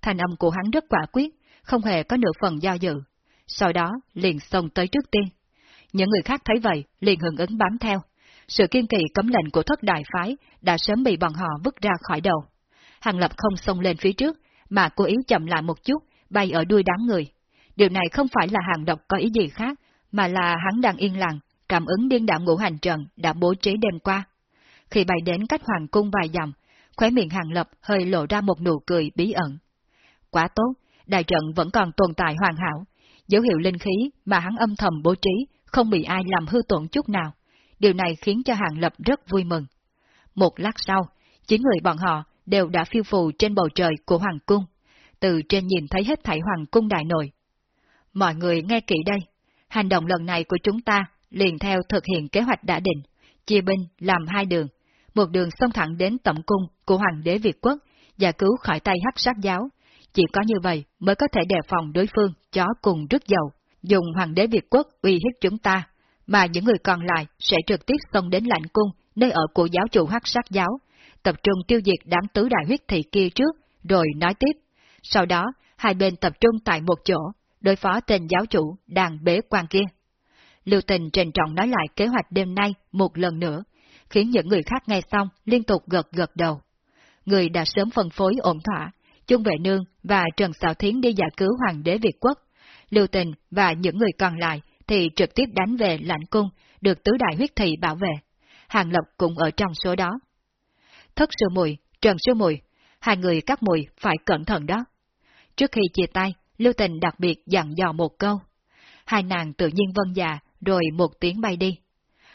Thành âm của hắn rất quả quyết, không hề có nửa phần do dự. Sau đó, liền xông tới trước tiên. Những người khác thấy vậy, liền hưởng ứng bám theo. Sự kiên kỳ cấm lệnh của thất đại phái đã sớm bị bọn họ vứt ra khỏi đầu. Hàng Lập không xông lên phía trước, mà cố ý chậm lại một chút, bay ở đuôi đám người. Điều này không phải là hàng độc có ý gì khác, mà là hắn đang yên lặng, cảm ứng điên đạo ngũ hành trận đã bố trí đêm qua. Khi bay đến cách hoàng cung vài dặm, khóe miệng hàng lập hơi lộ ra một nụ cười bí ẩn. Quá tốt, đại trận vẫn còn tồn tại hoàn hảo, dấu hiệu linh khí mà hắn âm thầm bố trí không bị ai làm hư tổn chút nào. Điều này khiến cho hàng lập rất vui mừng. Một lát sau, chín người bọn họ đều đã phiêu phù trên bầu trời của hoàng cung. Từ trên nhìn thấy hết thảy hoàng cung đại nội. Mọi người nghe kỹ đây, hành động lần này của chúng ta liền theo thực hiện kế hoạch đã định, chia binh làm hai đường, một đường xông thẳng đến tổng cung của Hoàng đế Việt Quốc, và cứu khỏi tay hắc sát giáo. Chỉ có như vậy mới có thể đề phòng đối phương chó cùng rứt dầu, dùng Hoàng đế Việt Quốc uy hiếp chúng ta, mà những người còn lại sẽ trực tiếp xông đến lãnh cung, nơi ở của giáo chủ hắc sát giáo, tập trung tiêu diệt đám tứ đại huyết thị kia trước, rồi nói tiếp. Sau đó, hai bên tập trung tại một chỗ, đối phó tên giáo chủ đang bế quan kia. Lưu Tình trình trọng nói lại kế hoạch đêm nay một lần nữa, khiến những người khác nghe xong liên tục gật gật đầu. Người đã sớm phân phối ổn thỏa, Trung Vệ Nương và Trần Sảo Thiến đi giải cứu Hoàng đế Việt Quốc. Lưu Tình và những người còn lại thì trực tiếp đánh về lãnh cung, được tứ đại huyết thị bảo vệ. Hàng Lộc cũng ở trong số đó. Thất sư mùi, Trần sư mùi, hai người các mùi phải cẩn thận đó. Trước khi chia tay, Lưu Tình đặc biệt dặn dò một câu. Hai nàng tự nhiên vân dạ, rồi một tiếng bay đi.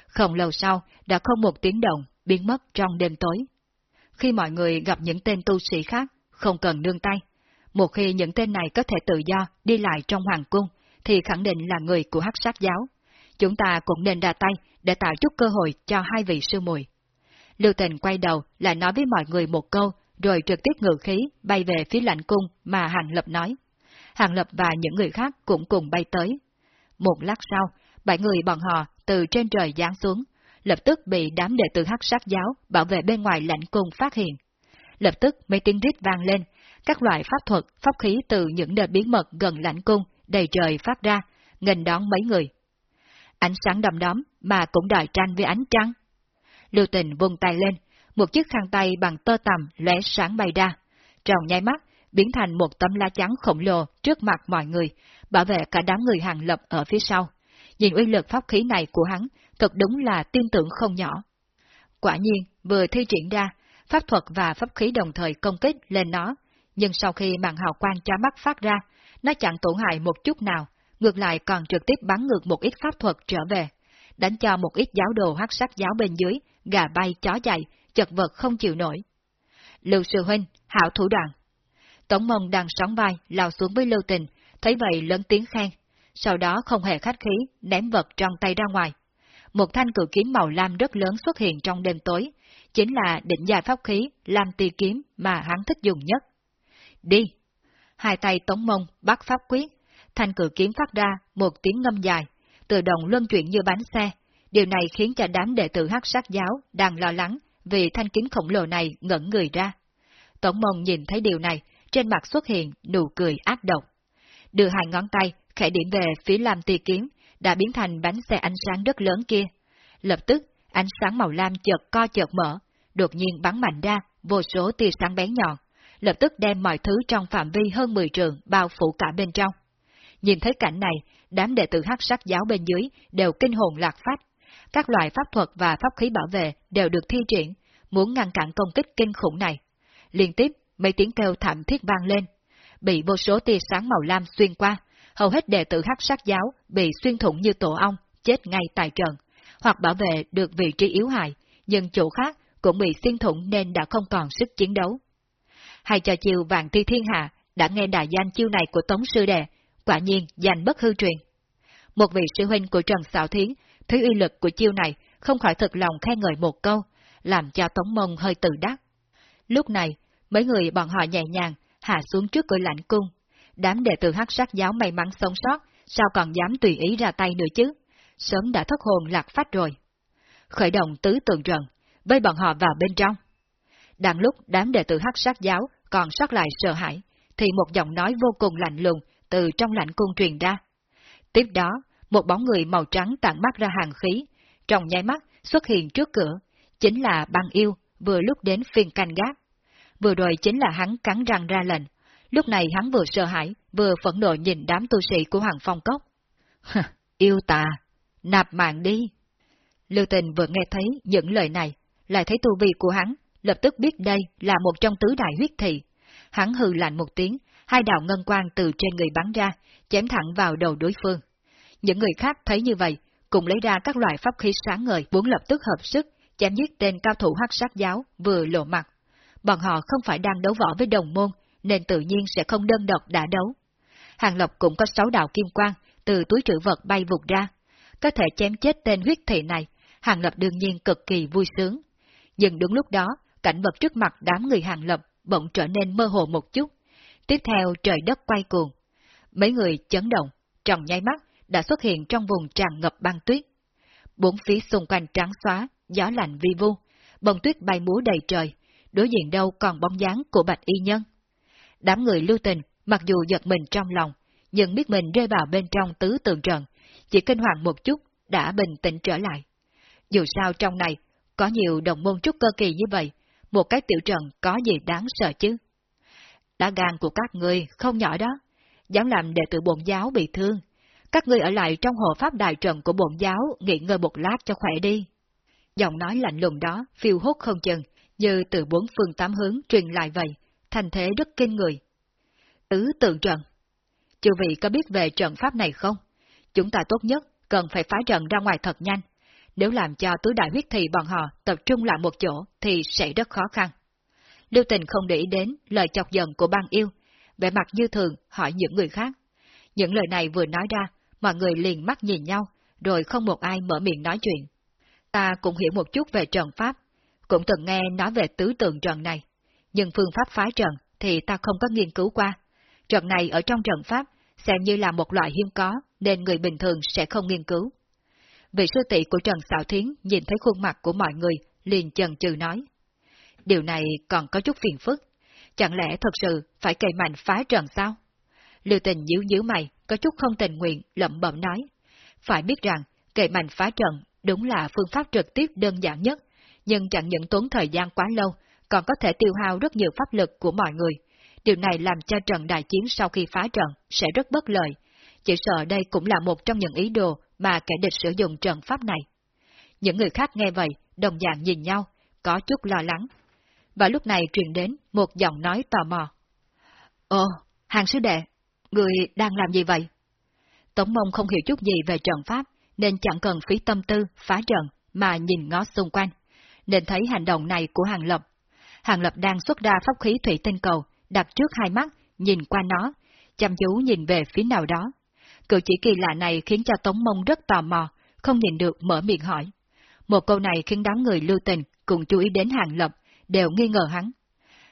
Không lâu sau, đã không một tiếng động, biến mất trong đêm tối. Khi mọi người gặp những tên tu sĩ khác, không cần nương tay. Một khi những tên này có thể tự do đi lại trong hoàng cung, thì khẳng định là người của hắc sát giáo. Chúng ta cũng nên ra tay để tạo chút cơ hội cho hai vị sư mùi. Lưu Tình quay đầu lại nói với mọi người một câu, rồi trực tiếp ngự khí bay về phía lãnh cung mà Hàng Lập nói. Hàng Lập và những người khác cũng cùng bay tới. Một lát sau, bảy người bọn họ từ trên trời giáng xuống, lập tức bị đám đệ tử hắc sát giáo bảo vệ bên ngoài lãnh cung phát hiện. Lập tức mấy tiếng rít vang lên, các loại pháp thuật, pháp khí từ những nơi bí mật gần lãnh cung đầy trời phát ra, nghênh đón mấy người. Ánh sáng đầm đóm mà cũng đòi tranh với ánh trăng. Lưu tình vung tay lên, một chiếc khăn tay bằng tơ tằm lóe sáng bay ra. Trong nháy mắt, biến thành một tấm lá trắng khổng lồ trước mặt mọi người, bảo vệ cả đám người hàng lập ở phía sau. Nhìn uy lực pháp khí này của hắn, thật đúng là tin tưởng không nhỏ. Quả nhiên, vừa thi triển ra, pháp thuật và pháp khí đồng thời công kích lên nó, nhưng sau khi màn hào quang chói mắt phát ra, nó chẳng tổn hại một chút nào, ngược lại còn trực tiếp bắn ngược một ít pháp thuật trở về, đánh cho một ít giáo đồ hắc sắc giáo bên dưới, gà bay chó chạy, chật vật không chịu nổi. Lưu Sư Huynh, hảo thủ đoạn. Tống Mông đang sóng vai, lao xuống với Lưu Tình, thấy vậy lớn tiếng khen, sau đó không hề khách khí, ném vật trong tay ra ngoài. Một thanh cự kiếm màu lam rất lớn xuất hiện trong đêm tối, chính là định dài pháp khí lam ti kiếm mà hắn thích dùng nhất. Đi! Hai tay tống mông bắt pháp quyết, thanh cự kiếm phát ra một tiếng ngâm dài, tự động luân chuyển như bánh xe. Điều này khiến cho đám đệ tử hắc sát giáo đang lo lắng vì thanh kiếm khổng lồ này ngẩn người ra. Tống mông nhìn thấy điều này, trên mặt xuất hiện nụ cười ác độc. Đưa hai ngón tay khẽ điểm về phía lam tì kiếm, đã biến thành bánh xe ánh sáng rất lớn kia. Lập tức, ánh sáng màu lam chợt co chợt mở, đột nhiên bắn mạnh ra, vô số tia sáng bén nhọn, lập tức đem mọi thứ trong phạm vi hơn 10 trường bao phủ cả bên trong. Nhìn thấy cảnh này, đám đệ tử hắc sắc giáo bên dưới đều kinh hồn lạc phách. Các loại pháp thuật và pháp khí bảo vệ đều được thi triển, muốn ngăn cản công kích kinh khủng này. Liên tiếp, mấy tiếng kêu thảm thiết vang lên. Bị vô số tia sáng màu lam xuyên qua, hầu hết đệ tử hắc sát giáo bị xuyên thủng như tổ ong, chết ngay tại trận, hoặc bảo vệ được vị trí yếu hại, nhưng chủ khác cũng bị xuyên thủng nên đã không còn sức chiến đấu. Hay cho chiều vạn thi thiên hạ đã nghe đại danh chiêu này của Tống Sư Đệ, quả nhiên danh bất hư truyền. Một vị sư huynh của Trần Sảo Thiến thấy uy lực của chiêu này không khỏi thật lòng khen ngợi một câu, làm cho Tống Mông hơi tự đắc. Lúc này, mấy người bọn họ nhẹ nhàng hạ xuống trước cửa lãnh cung, đám đệ tử hắc sát giáo may mắn sống sót, sao còn dám tùy ý ra tay nữa chứ? sớm đã thất hồn lạc phách rồi. Khởi động tứ tường trận, bơi bọn họ vào bên trong. Đang lúc đám đệ tử hắc sát giáo còn sót lại sợ hãi, thì một giọng nói vô cùng lạnh lùng từ trong lạnh cung truyền ra. Tiếp đó, một bóng người màu trắng tản mắt ra hàng khí, trong nháy mắt xuất hiện trước cửa, chính là băng yêu vừa lúc đến phiên canh gác. Vừa rồi chính là hắn cắn răng ra lệnh, lúc này hắn vừa sợ hãi, vừa phẫn nộ nhìn đám tu sĩ của Hoàng Phong Cốc. yêu tà, nạp mạng đi. Lưu tình vừa nghe thấy những lời này, lại thấy tu vi của hắn, lập tức biết đây là một trong tứ đại huyết thị. Hắn hừ lạnh một tiếng, hai đạo ngân quang từ trên người bắn ra, chém thẳng vào đầu đối phương. Những người khác thấy như vậy, cùng lấy ra các loại pháp khí sáng ngời, muốn lập tức hợp sức, chém giết tên cao thủ hắc sát giáo vừa lộ mặt. Bọn họ không phải đang đấu võ với đồng môn, nên tự nhiên sẽ không đơn độc đã đấu. Hàng Lập cũng có sáu đạo kim quang từ túi trữ vật bay vụt ra. Có thể chém chết tên huyết thị này, Hàng Lập đương nhiên cực kỳ vui sướng. Nhưng đúng lúc đó, cảnh vật trước mặt đám người Hàng Lập bỗng trở nên mơ hồ một chút. Tiếp theo trời đất quay cuồng. Mấy người chấn động, trong nháy mắt đã xuất hiện trong vùng tràn ngập băng tuyết. Bốn phía xung quanh trắng xóa, gió lạnh vi vu, bông tuyết bay múa đầy trời, đối diện đâu còn bóng dáng của bạch y nhân. Đám người lưu tình, mặc dù giật mình trong lòng, nhưng biết mình rơi vào bên trong tứ tường trận, chỉ kinh hoàng một chút, đã bình tĩnh trở lại. Dù sao trong này, có nhiều đồng môn trúc cơ kỳ như vậy, một cái tiểu trận có gì đáng sợ chứ? Đã gan của các ngươi không nhỏ đó, dám làm đệ tử bổn giáo bị thương. Các ngươi ở lại trong hồ pháp đại trận của bổn giáo nghỉ ngơi một lát cho khỏe đi. Giọng nói lạnh lùng đó phiêu hốt không chừng, như từ bốn phương tám hướng truyền lại vậy, thành thế rất kinh người. Tứ tượng trận Chư vị có biết về trận pháp này không? Chúng ta tốt nhất cần phải phá trận ra ngoài thật nhanh. Nếu làm cho tứ đại huyết thị bọn họ tập trung lại một chỗ thì sẽ rất khó khăn. Lưu tình không để ý đến lời chọc giận của băng yêu, vẻ mặt như thường hỏi những người khác. Những lời này vừa nói ra, mọi người liền mắt nhìn nhau, rồi không một ai mở miệng nói chuyện. Ta cũng hiểu một chút về trận pháp, cũng từng nghe nói về tứ tượng trận này, nhưng phương pháp phá trận thì ta không có nghiên cứu qua. Trận này ở trong trận pháp xem như là một loại hiếm có, nên người bình thường sẽ không nghiên cứu. Vị sư tỷ của Trần Sảo Thiến nhìn thấy khuôn mặt của mọi người, liền chần chừ nói. Điều này còn có chút phiền phức. Chẳng lẽ thật sự phải cày mạnh phá trận sao? Lưu tình nhíu nhíu mày, có chút không tình nguyện, lẩm bẩm nói. Phải biết rằng, cày mạnh phá trận đúng là phương pháp trực tiếp đơn giản nhất, nhưng chẳng những tốn thời gian quá lâu, còn có thể tiêu hao rất nhiều pháp lực của mọi người. Điều này làm cho trận đại chiến sau khi phá trận sẽ rất bất lợi. Chỉ sợ đây cũng là một trong những ý đồ mà kẻ địch sử dụng trận pháp này. Những người khác nghe vậy, đồng dạng nhìn nhau, có chút lo lắng. Và lúc này truyền đến một giọng nói tò mò. Ồ, hàng sứ đệ, người đang làm gì vậy? Tống mông không hiểu chút gì về trận pháp, nên chẳng cần phí tâm tư phá trận mà nhìn ngó xung quanh, nên thấy hành động này của Hàng Lập. Hàng Lập đang xuất ra pháp khí thủy tinh cầu, đặt trước hai mắt, nhìn qua nó, chăm chú nhìn về phía nào đó. Cử chỉ kỳ lạ này khiến cho Tống Mông rất tò mò, không nhìn được mở miệng hỏi. Một câu này khiến đám người lưu tình cùng chú ý đến Hàng Lập, đều nghi ngờ hắn.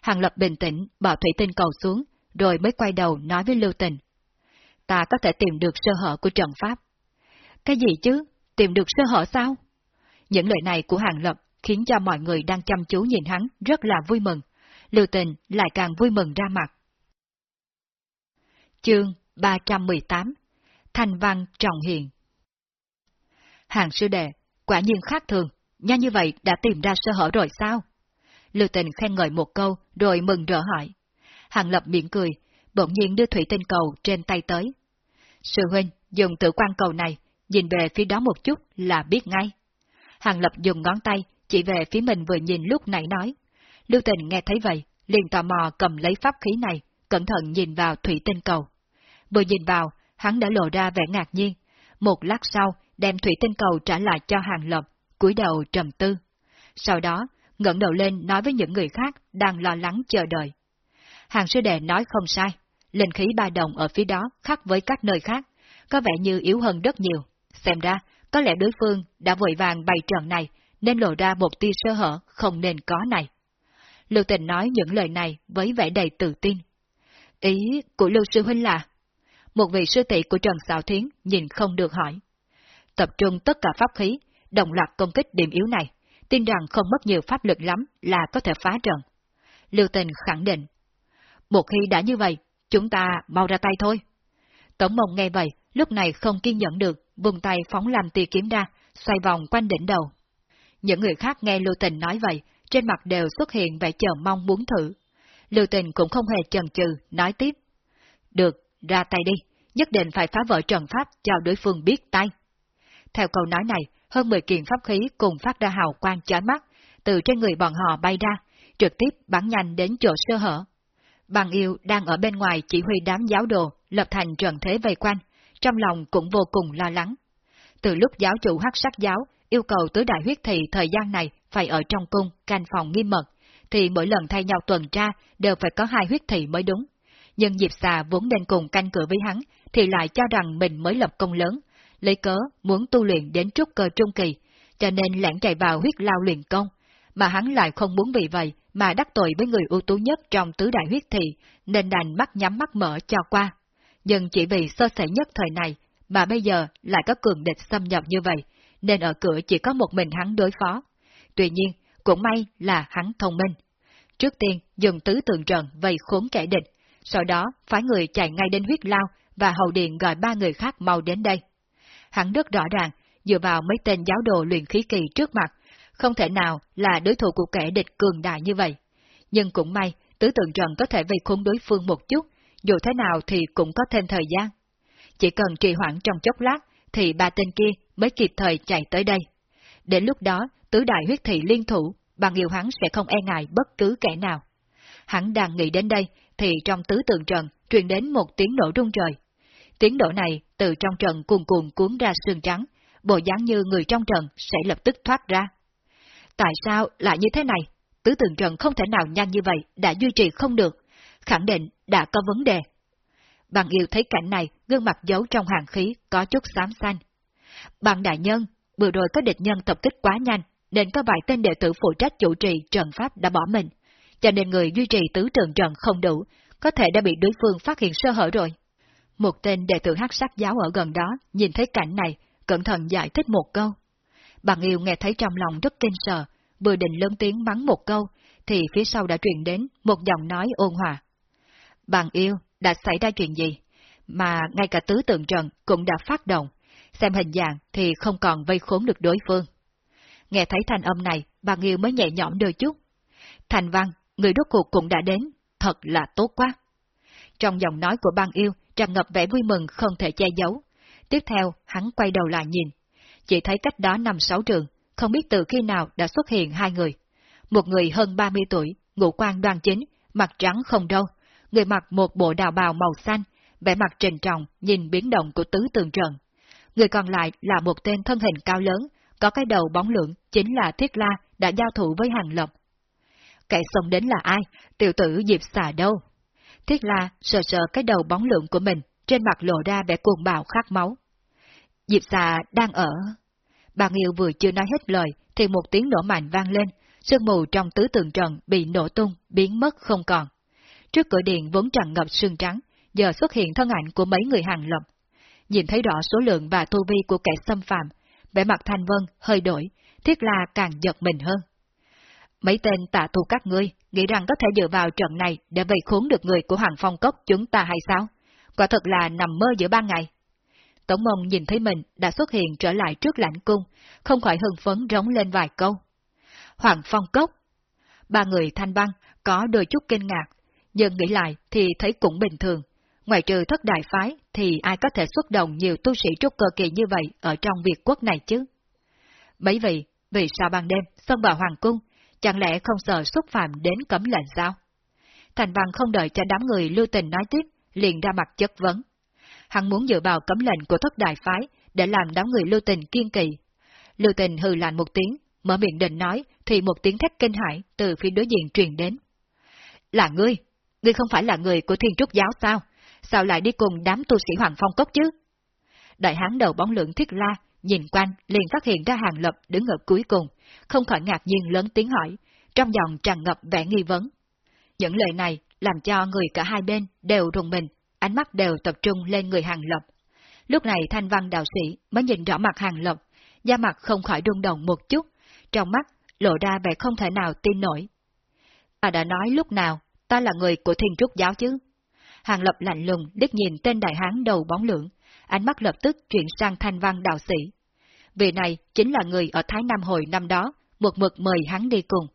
Hàng Lập bình tĩnh, bỏ thủy tinh cầu xuống, rồi mới quay đầu nói với lưu tình. Ta có thể tìm được sơ hở của trận pháp. Cái gì chứ? Tìm được sơ hở sao? Những lời này của Hàng Lập khiến cho mọi người đang chăm chú nhìn hắn rất là vui mừng. Lưu tình lại càng vui mừng ra mặt. Chương 318 Thành văn trọng hiện Hàng sư đệ, quả nhiên khác thường, nhanh như vậy đã tìm ra sơ hở rồi sao? Lưu tình khen ngợi một câu rồi mừng rỡ hỏi. Hàng lập miệng cười, bỗng nhiên đưa thủy tinh cầu trên tay tới. Sư huynh dùng tự quan cầu này, nhìn về phía đó một chút là biết ngay. Hàng lập dùng ngón tay chỉ về phía mình vừa nhìn lúc nãy nói. Lưu tình nghe thấy vậy, liền tò mò cầm lấy pháp khí này, cẩn thận nhìn vào thủy tinh cầu. Vừa nhìn vào, hắn đã lộ ra vẻ ngạc nhiên. Một lát sau, đem thủy tinh cầu trả lại cho hàng lập, cúi đầu trầm tư. Sau đó, ngẩng đầu lên nói với những người khác đang lo lắng chờ đợi. Hàng sư đệ nói không sai, linh khí ba đồng ở phía đó khác với các nơi khác, có vẻ như yếu hơn rất nhiều. Xem ra, có lẽ đối phương đã vội vàng bày trận này, nên lộ ra một tia sơ hở không nên có này. Lưu Tịnh nói những lời này với vẻ đầy tự tin. Ý của Lưu Sư Huynh là, một vị sư tỷ của Trần Sảo Thiến nhìn không được hỏi. tập trung tất cả pháp khí, đồng loạt công kích điểm yếu này, tin rằng không mất nhiều pháp lực lắm là có thể phá trận. Lưu Tình khẳng định, một khi đã như vậy, chúng ta mau ra tay thôi. Tổng mộng nghe vậy, lúc này không kiên nhẫn được, vùng tay phóng làm tia kiếm ra, xoay vòng quanh đỉnh đầu. Những người khác nghe Lưu Tình nói vậy, trên mặt đều xuất hiện vẻ chờ mong muốn thử. Lưu Tình cũng không hề chần chừ, nói tiếp. Được, ra tay đi, nhất định phải phá vỡ trận pháp cho đối phương biết tay. Theo câu nói này, hơn 10 kiện pháp khí cùng phát ra hào quang chói mắt, từ trên người bọn họ bay ra, trực tiếp bắn nhanh đến chỗ sơ hở. Bằng yêu đang ở bên ngoài chỉ huy đám giáo đồ, lập thành trận thế vây quanh, trong lòng cũng vô cùng lo lắng. Từ lúc giáo chủ hắc sắc giáo yêu cầu tứ đại huyết thị thời gian này phải ở trong cung, canh phòng nghiêm mật, thì mỗi lần thay nhau tuần tra đều phải có hai huyết thị mới đúng. Nhưng Diệp Xà vốn nên cùng canh cửa với hắn, thì lại cho rằng mình mới lập công lớn, lấy cớ muốn tu luyện đến trúc cơ trung kỳ, cho nên lẻn chạy vào huyết lao luyện công, mà hắn lại không muốn vì vậy mà đắc tội với người ưu tú nhất trong tứ đại huyết thị, nên đành mắt nhắm mắt mở cho qua. Nhưng chỉ vì sơ sẩy nhất thời này, mà bây giờ lại có cường địch xâm nhập như vậy, nên ở cửa chỉ có một mình hắn đối phó. Tuy nhiên, cũng may là hắn thông minh. Trước tiên, dùng tứ tượng trận vây khốn kẻ địch, sau đó phái người chạy ngay đến huyết lao và hậu điện gọi ba người khác mau đến đây. Hắn rất rõ ràng, dựa vào mấy tên giáo đồ luyện khí kỳ trước mặt, không thể nào là đối thủ của kẻ địch cường đại như vậy. Nhưng cũng may, tứ tượng trận có thể vây khốn đối phương một chút, dù thế nào thì cũng có thêm thời gian. Chỉ cần trì hoãn trong chốc lát, thì ba tên kia mới kịp thời chạy tới đây. Đến lúc đó, tứ đại huyết thị liên thủ, bằng yêu hắn sẽ không e ngại bất cứ kẻ nào. Hắn đang nghĩ đến đây, thì trong tứ tượng trận truyền đến một tiếng nổ rung trời. Tiếng nổ này từ trong trận cuồn cuồn cuốn ra sương trắng, bộ dáng như người trong trận sẽ lập tức thoát ra. Tại sao lại như thế này? Tứ tượng trận không thể nào nhanh như vậy, đã duy trì không được. Khẳng định đã có vấn đề. Bằng yêu thấy cảnh này, gương mặt giấu trong hàng khí, có chút xám xanh. Bằng đại nhân, vừa rồi có địch nhân tập kích quá nhanh, nên có vài tên đệ tử phụ trách chủ trì trận pháp đã bỏ mình. Cho nên người duy trì tứ trường trận không đủ, có thể đã bị đối phương phát hiện sơ hở rồi. Một tên đệ tử hắc sắc giáo ở gần đó, nhìn thấy cảnh này, cẩn thận giải thích một câu. Bằng yêu nghe thấy trong lòng rất kinh sợ, vừa định lớn tiếng mắng một câu, thì phía sau đã truyền đến một giọng nói ôn hòa. Bằng yêu, đã xảy ra chuyện gì? Mà ngay cả tứ tượng trận cũng đã phát động, xem hình dạng thì không còn vây khốn được đối phương. Nghe thấy thanh âm này, bà yêu mới nhẹ nhõm đôi chút. Thành văn, người đốt cuộc cũng đã đến, thật là tốt quá. Trong giọng nói của băng yêu tràn ngập vẻ vui mừng không thể che giấu. Tiếp theo, hắn quay đầu lại nhìn. Chỉ thấy cách đó năm sáu trường, không biết từ khi nào đã xuất hiện hai người. Một người hơn 30 tuổi, ngũ quan đoan chính, mặt trắng không đâu, người mặc một bộ đào bào màu xanh, vẻ mặt trình trọng nhìn biến động của tứ tường trận. Người còn lại là một tên thân hình cao lớn, có cái đầu bóng lượng, chính là Thiết La đã giao thủ với Hàng Lập. Kẻ xông đến là ai? Tiểu tử Diệp xà đâu? Thiết La sờ sờ cái đầu bóng lượng của mình, trên mặt lộ ra vẻ cuồng bạo khát máu. Diệp xà đang ở. Bà Nghiêu vừa chưa nói hết lời, thì một tiếng nổ mạnh vang lên, sương mù trong tứ tường trần bị nổ tung, biến mất không còn. Trước cửa điện vốn tràn ngập sương trắng, giờ xuất hiện thân ảnh của mấy người hàng lập. Nhìn thấy rõ số lượng và tu vi của kẻ xâm phạm, vẻ mặt thanh vân hơi đổi, thiết là càng giật mình hơn. Mấy tên tạ thù các ngươi, nghĩ rằng có thể dựa vào trận này để vây khốn được người của Hoàng Phong Cốc chúng ta hay sao? Quả thật là nằm mơ giữa ban ngày. Tổng mông nhìn thấy mình đã xuất hiện trở lại trước lãnh cung, không khỏi hưng phấn rống lên vài câu. Hoàng Phong Cốc! Ba người thanh băng có đôi chút kinh ngạc, nhưng nghĩ lại thì thấy cũng bình thường. Ngoài trừ thất đại phái thì ai có thể xuất động nhiều tu sĩ trúc cơ kỳ như vậy ở trong việt quốc này chứ? Mấy vị, vì sao ban đêm xông vào hoàng cung, chẳng lẽ không sợ xúc phạm đến cấm lệnh sao? Thành văn không đợi cho đám người lưu tình nói tiếp, liền ra mặt chất vấn. Hắn muốn dựa vào cấm lệnh của thất đại phái để làm đám người lưu tình kiên kỳ. Lưu tình hừ lạnh một tiếng, mở miệng định nói thì một tiếng thét kinh hãi từ phía đối diện truyền đến. Là ngươi, ngươi không phải là người của thiên trúc giáo sao? Sao lại đi cùng đám tu sĩ Hoàng Phong Cốc chứ? Đại hán đầu bóng lượng thiết la, nhìn quanh liền phát hiện ra hàng lập đứng ở cuối cùng, không khỏi ngạc nhiên lớn tiếng hỏi, trong giọng tràn ngập vẻ nghi vấn. Những lời này làm cho người cả hai bên đều rùng mình, ánh mắt đều tập trung lên người hàng lập. Lúc này thanh văn đạo sĩ mới nhìn rõ mặt hàng lập, da mặt không khỏi rung động một chút, trong mắt lộ ra vẻ không thể nào tin nổi. Ta đã nói lúc nào, ta là người của thiên trúc giáo chứ? Hàng lập lạnh lùng đích nhìn tên đại hán đầu bóng lưỡng, ánh mắt lập tức chuyển sang thanh văn đạo sĩ. Vị này chính là người ở Thái Nam hồi năm đó, một mực mời hắn đi cùng,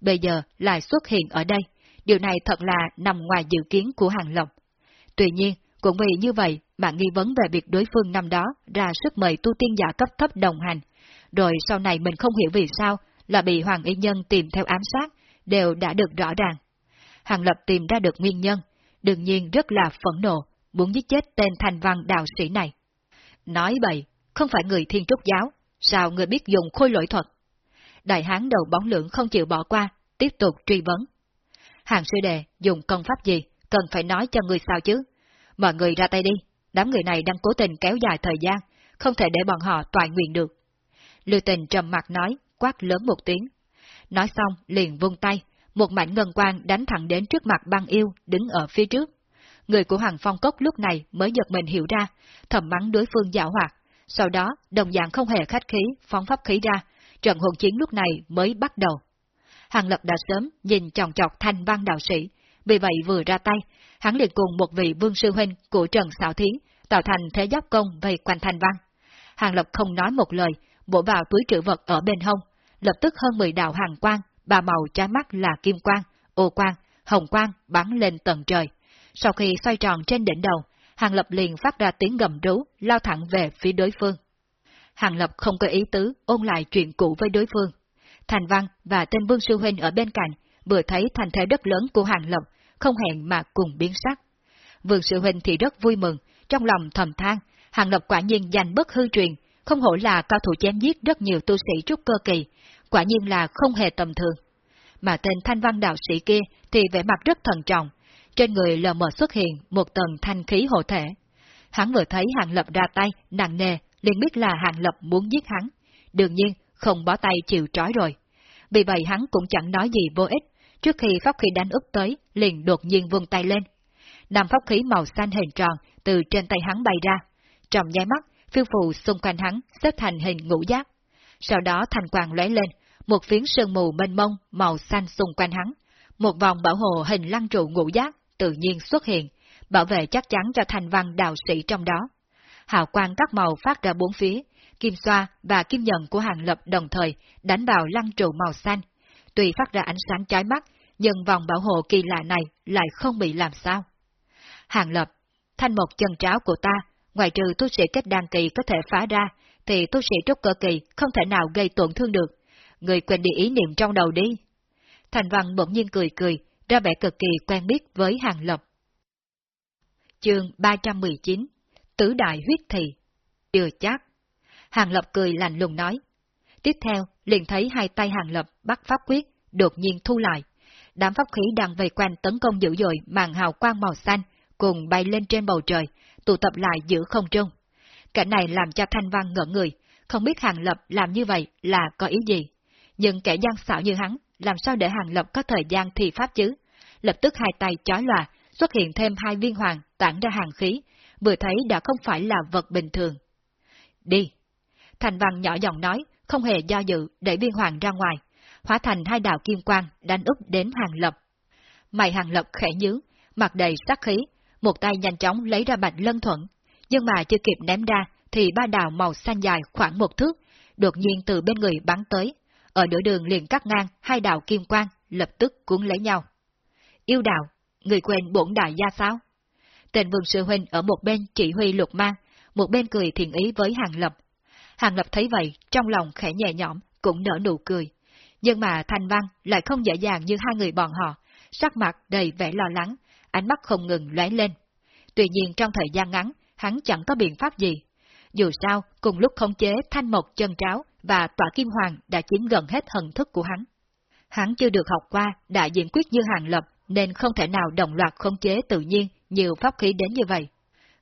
bây giờ lại xuất hiện ở đây, điều này thật là nằm ngoài dự kiến của Hàng Lập. Tuy nhiên, cũng vì như vậy mà nghi vấn về việc đối phương năm đó ra sức mời tu tiên giả cấp thấp đồng hành, rồi sau này mình không hiểu vì sao là bị Hoàng Y Nhân tìm theo ám sát, đều đã được rõ ràng. Hàng Lập tìm ra được nguyên nhân, đương nhiên rất là phẫn nộ, muốn giết chết tên thành văn đạo sĩ này. Nói bậy, không phải người thiên trúc giáo, sao người biết dùng khôi lỗi thuật? Đại hán đầu bóng lượng không chịu bỏ qua, tiếp tục truy vấn. Hàng sư đệ dùng công pháp gì, cần phải nói cho người sao chứ? Mọi người ra tay đi, đám người này đang cố tình kéo dài thời gian, không thể để bọn họ toàn nguyện được. Lưu tình trầm mặt nói, quát lớn một tiếng. Nói xong, liền vung tay, một mảnh ngân quang đánh thẳng đến trước mặt băng yêu đứng ở phía trước. Người của Hoàng Phong Cốc lúc này mới giật mình hiểu ra, thầm mắng đối phương giả hoạt. Sau đó, đồng dạng không hề khách khí, phóng pháp khí ra, trận hồn chiến lúc này mới bắt đầu. Hàng Lập đã sớm nhìn chòng chọc thanh văn đạo sĩ, vì vậy vừa ra tay, hắn liền cùng một vị vương sư huynh của Trần Sảo Thiến tạo thành thế giáp công vây quanh thanh văn. Hàng Lập không nói một lời, bổ vào túi trữ vật ở bên hông, lập tức hơn 10 đạo hàng quang, ba màu trái mắt là kim quang, ô quang, hồng quang bắn lên tầng trời. Sau khi xoay tròn trên đỉnh đầu, Hàng Lập liền phát ra tiếng gầm rú, lao thẳng về phía đối phương. Hàng Lập không có ý tứ ôn lại chuyện cũ với đối phương. Thành Văn và tên Vương Sư Huynh ở bên cạnh vừa thấy thành thế đất lớn của Hàng Lập, không hẹn mà cùng biến sắc. Vương Sư Huynh thì rất vui mừng, trong lòng thầm than, Hàng Lập quả nhiên giành bất hư truyền, không hổ là cao thủ chém giết rất nhiều tu sĩ trúc cơ kỳ, quả nhiên là không hề tầm thường. Mà tên thanh văn đạo sĩ kia thì vẻ mặt rất thần trọng, trên người lờ mờ xuất hiện một tầng thanh khí hộ thể. Hắn vừa thấy Hàng Lập ra tay, nặng nề, liền biết là Hàng Lập muốn giết hắn. Đương nhiên, không bó tay chịu trói rồi. Vì vậy hắn cũng chẳng nói gì vô ích, trước khi pháp khí đánh úp tới, liền đột nhiên vung tay lên. Nằm pháp khí màu xanh hình tròn từ trên tay hắn bay ra. Trong nháy mắt, phiêu phù xung quanh hắn xếp thành hình ngũ giác. Sau đó thành quang lóe lên, một phiến sương mù mênh mông màu xanh xung quanh hắn. Một vòng bảo hộ hình lăng trụ ngũ giác tự nhiên xuất hiện, bảo vệ chắc chắn cho thành văn đạo sĩ trong đó. Hào quang các màu phát ra bốn phía, kim xoa và kim nhận của hàng lập đồng thời đánh vào lăng trụ màu xanh. Tuy phát ra ánh sáng chói mắt, nhưng vòng bảo hộ kỳ lạ này lại không bị làm sao. Hàng lập, thanh một chân tráo của ta, ngoài trừ tu sĩ kết đan kỳ có thể phá ra, thì tu sĩ trúc cơ kỳ không thể nào gây tổn thương được. Người quên đi ý niệm trong đầu đi. Thành văn bỗng nhiên cười cười, ra vẻ cực kỳ quen biết với hàng lập. Chương 319 Tứ Đại Huyết Thị Chưa chắc. Hàng Lập cười lạnh lùng nói. Tiếp theo, liền thấy hai tay Hàng Lập bắt pháp quyết, đột nhiên thu lại. Đám pháp khí đang vây quanh tấn công dữ dội màn hào quang màu xanh, cùng bay lên trên bầu trời, tụ tập lại giữa không trung. Cảnh này làm cho Thanh Văn ngỡ người, không biết Hàng Lập làm như vậy là có ý gì. Nhưng kẻ gian xảo như hắn, làm sao để Hàng Lập có thời gian thi pháp chứ? Lập tức hai tay chói loà xuất hiện thêm hai viên hoàng tản ra hàng khí, vừa thấy đã không phải là vật bình thường. Đi! Thành Văn nhỏ giọng nói, không hề do dự đẩy viên hoàng ra ngoài, hóa thành hai đạo kim quang đánh úp đến hàng lập. Mày hàng lập khẽ nhướng, mặt đầy sắc khí, một tay nhanh chóng lấy ra bạch lân thuận, nhưng mà chưa kịp ném ra thì ba đạo màu xanh dài khoảng một thước, đột nhiên từ bên người bắn tới, ở nửa đường liền cắt ngang hai đạo kim quang, lập tức cuốn lấy nhau. Yêu đạo, người quên bổn đại gia sao? Tên vương sư huynh ở một bên chỉ huy lục mang, một bên cười thiện ý với Hàng Lập. Hàng Lập thấy vậy, trong lòng khẽ nhẹ nhõm, cũng nở nụ cười. Nhưng mà Thanh Văn lại không dễ dàng như hai người bọn họ, sắc mặt đầy vẻ lo lắng, ánh mắt không ngừng lóe lên. Tuy nhiên trong thời gian ngắn, hắn chẳng có biện pháp gì. Dù sao, cùng lúc khống chế thanh mộc chân tráo và tỏa kim hoàng đã chiếm gần hết thần thức của hắn. Hắn chưa được học qua đại diện quyết như hàng lập nên không thể nào đồng loạt khống chế tự nhiên nhiều pháp khí đến như vậy.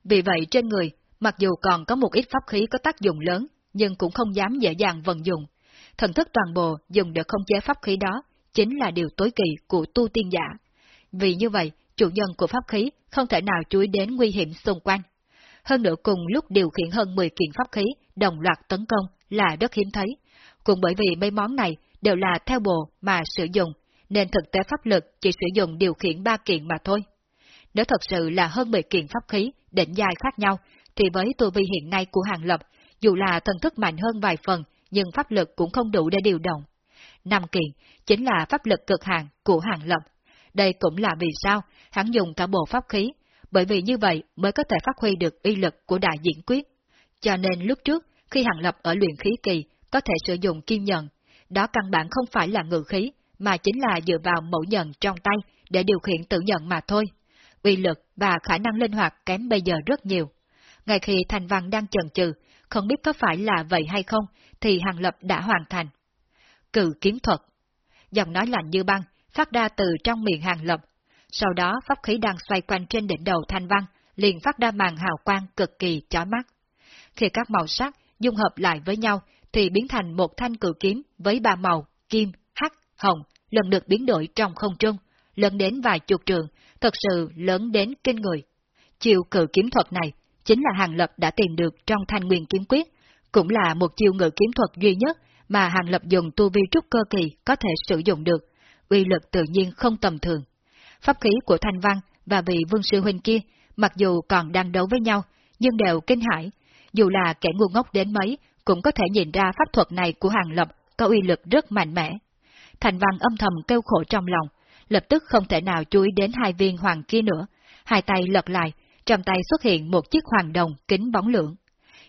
Vì vậy trên người, mặc dù còn có một ít pháp khí có tác dụng lớn, nhưng cũng không dám dễ dàng vận dụng. Thần thức toàn bộ dùng để khống chế pháp khí đó, chính là điều tối kỳ của tu tiên giả. Vì như vậy, chủ nhân của pháp khí không thể nào chú ý đến nguy hiểm xung quanh. hơn nữa cùng lúc điều khiển hơn 10 kiện pháp khí đồng loạt tấn công là rất hiếm thấy. Cũng bởi vì mấy món này đều là theo bộ mà sử dụng, nên thực tế pháp lực chỉ sử dụng điều khiển ba kiện mà thôi. Nếu thật sự là hơn 10 kiện pháp khí, đỉnh dài khác nhau, thì với tu vi hiện nay của Hàng Lập, dù là thần thức mạnh hơn vài phần, nhưng pháp lực cũng không đủ để điều động. Năm kiện chính là pháp lực cực hạn của Hàng Lập. Đây cũng là vì sao hắn dùng cả bộ pháp khí, bởi vì như vậy mới có thể phát huy được uy lực của đại diễn quyết. Cho nên lúc trước, khi Hàng Lập ở luyện khí kỳ có thể sử dụng kim nhận, đó căn bản không phải là ngự khí, mà chính là dựa vào mẫu nhận trong tay để điều khiển tự nhận mà thôi. Uy lực và khả năng linh hoạt kém bây giờ rất nhiều. Ngay khi Thành Văn đang chần chừ, không biết có phải là vậy hay không, thì Hàng Lập đã hoàn thành. Cử kiếm thuật. Giọng nói lạnh như băng, phát ra từ trong miệng Hàng Lập. Sau đó pháp khí đang xoay quanh trên đỉnh đầu Thanh Văn, liền phát ra màn hào quang cực kỳ chói mắt. Khi các màu sắc dung hợp lại với nhau, thì biến thành một thanh cử kiếm với ba màu, kim, hắc, hồng, lần được biến đổi trong không trung, lớn đến vài chục trường, thật sự lớn đến kinh người. Chiêu cử kiếm thuật này chính là Hàng Lập đã tìm được trong thanh nguyên kiếm quyết, cũng là một chiêu ngự kiếm thuật duy nhất mà Hàng Lập dùng tu vi trúc cơ kỳ có thể sử dụng được, uy lực tự nhiên không tầm thường. Pháp khí của Thanh Văn và vị vương sư huynh kia, mặc dù còn đang đấu với nhau, nhưng đều kinh hãi, dù là kẻ ngu ngốc đến mấy, cũng có thể nhìn ra pháp thuật này của Hàng Lập có uy lực rất mạnh mẽ. Thành Văn âm thầm kêu khổ trong lòng, lập tức không thể nào chú ý đến hai viên hoàng kia nữa, hai tay lật lại, trong tay xuất hiện một chiếc hoàng đồng kính bóng lượng.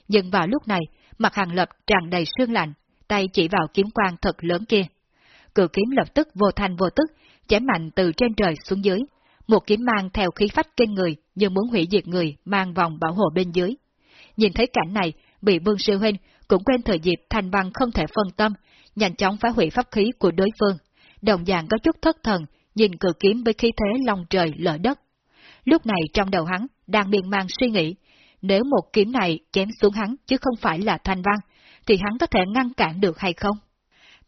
Nhưng vào lúc này, mặt Hàng Lập tràn đầy sương lạnh, tay chỉ vào kiếm quang thật lớn kia. Cự kiếm lập tức vô thanh vô tức, chém mạnh từ trên trời xuống dưới, một kiếm mang theo khí phách kinh người như muốn hủy diệt người mang vòng bảo hộ bên dưới. Nhìn thấy cảnh này, bị Vương Sư Huynh cũng quên thời dịp thành văn không thể phân tâm, nhanh chóng phá hủy pháp khí của đối phương. Đồng dạng có chút thất thần, nhìn cử kiếm với khí thế long trời lở đất. Lúc này trong đầu hắn đang miên man suy nghĩ, nếu một kiếm này chém xuống hắn chứ không phải là thành văn, thì hắn có thể ngăn cản được hay không?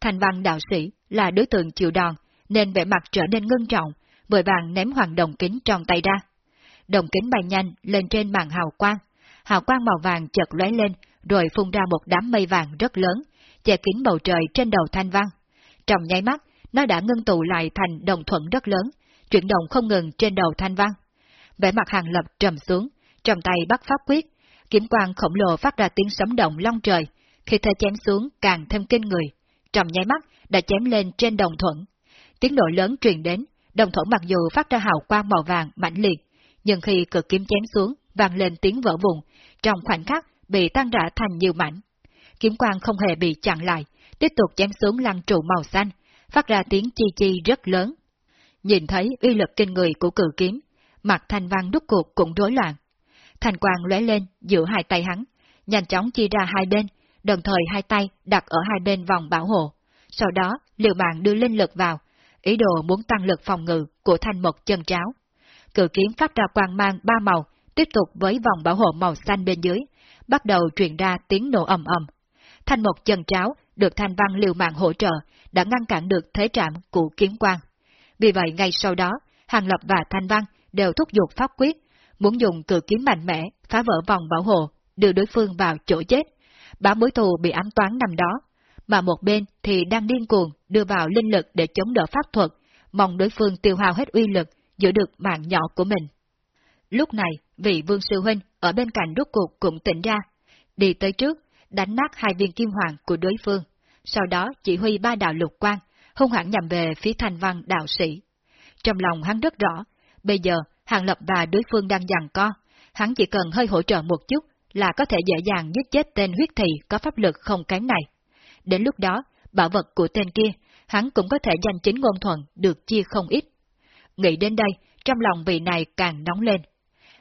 thành văn đạo sĩ là đối tượng chịu đòn, nên vẻ mặt trở nên ngưng trọng, vội vàng ném hoàng đồng kính trong tay ra. Đồng kính bay nhanh lên trên màn hào quang, hào quang màu vàng chợt lóe lên, rồi phun ra một đám mây vàng rất lớn, che kín bầu trời trên đầu thanh văn. Trong nháy mắt, nó đã ngưng tụ lại thành đồng thuận rất lớn, chuyển động không ngừng trên đầu thanh văn. Vẻ mặt hàng lập trầm xuống, trong tay bắt pháp quyết, kiếm quang khổng lồ phát ra tiếng sấm động long trời, khi thơ chém xuống càng thêm kinh người. Trong nháy mắt đã chém lên trên đồng thuận. Tiếng nổ lớn truyền đến, đồng thuận mặc dù phát ra hào quang màu vàng mãnh liệt, nhưng khi cực kiếm chém xuống, vang lên tiếng vỡ vụn, trong khoảnh khắc bị tan rã thành nhiều mảnh. Kiếm quang không hề bị chặn lại, tiếp tục chém xuống lăng trụ màu xanh, phát ra tiếng chi chi rất lớn. Nhìn thấy uy lực kinh người của cử kiếm, mặt thanh văn đúc cuộc cũng rối loạn. Thành quang lóe lên giữa hai tay hắn, nhanh chóng chia ra hai bên, đồng thời hai tay đặt ở hai bên vòng bảo hộ. Sau đó, liều mạng đưa linh lực vào, ý đồ muốn tăng lực phòng ngự của thanh mộc chân cháo. Cự kiếm phát ra quang mang ba màu, tiếp tục với vòng bảo hộ màu xanh bên dưới, bắt đầu truyền ra tiếng nổ ầm ầm. Thanh một chân cháo được thanh văn liều mạng hỗ trợ, đã ngăn cản được thế trạm của kiếm quang. Vì vậy ngay sau đó, Hàng Lập và Thanh Văn đều thúc giục pháp quyết, muốn dùng cử kiếm mạnh mẽ phá vỡ vòng bảo hộ, đưa đối phương vào chỗ chết. Bá mối thù bị ám toán nằm đó, mà một bên thì đang điên cuồng đưa vào linh lực để chống đỡ pháp thuật, mong đối phương tiêu hao hết uy lực, giữ được mạng nhỏ của mình. Lúc này, vị vương sư huynh ở bên cạnh rút cuộc cũng tỉnh ra, đi tới trước, đánh nát hai viên kim hoàng của đối phương, sau đó chỉ huy ba đạo lục quan, hung hãn nhằm về phía thanh văn đạo sĩ. Trong lòng hắn rất rõ, bây giờ Hàng Lập và đối phương đang giằng co, hắn chỉ cần hơi hỗ trợ một chút là có thể dễ dàng giết chết tên huyết thị có pháp lực không kém này. Đến lúc đó, bảo vật của tên kia, hắn cũng có thể giành chính ngôn thuận được chia không ít. Nghĩ đến đây, trong lòng vị này càng nóng lên.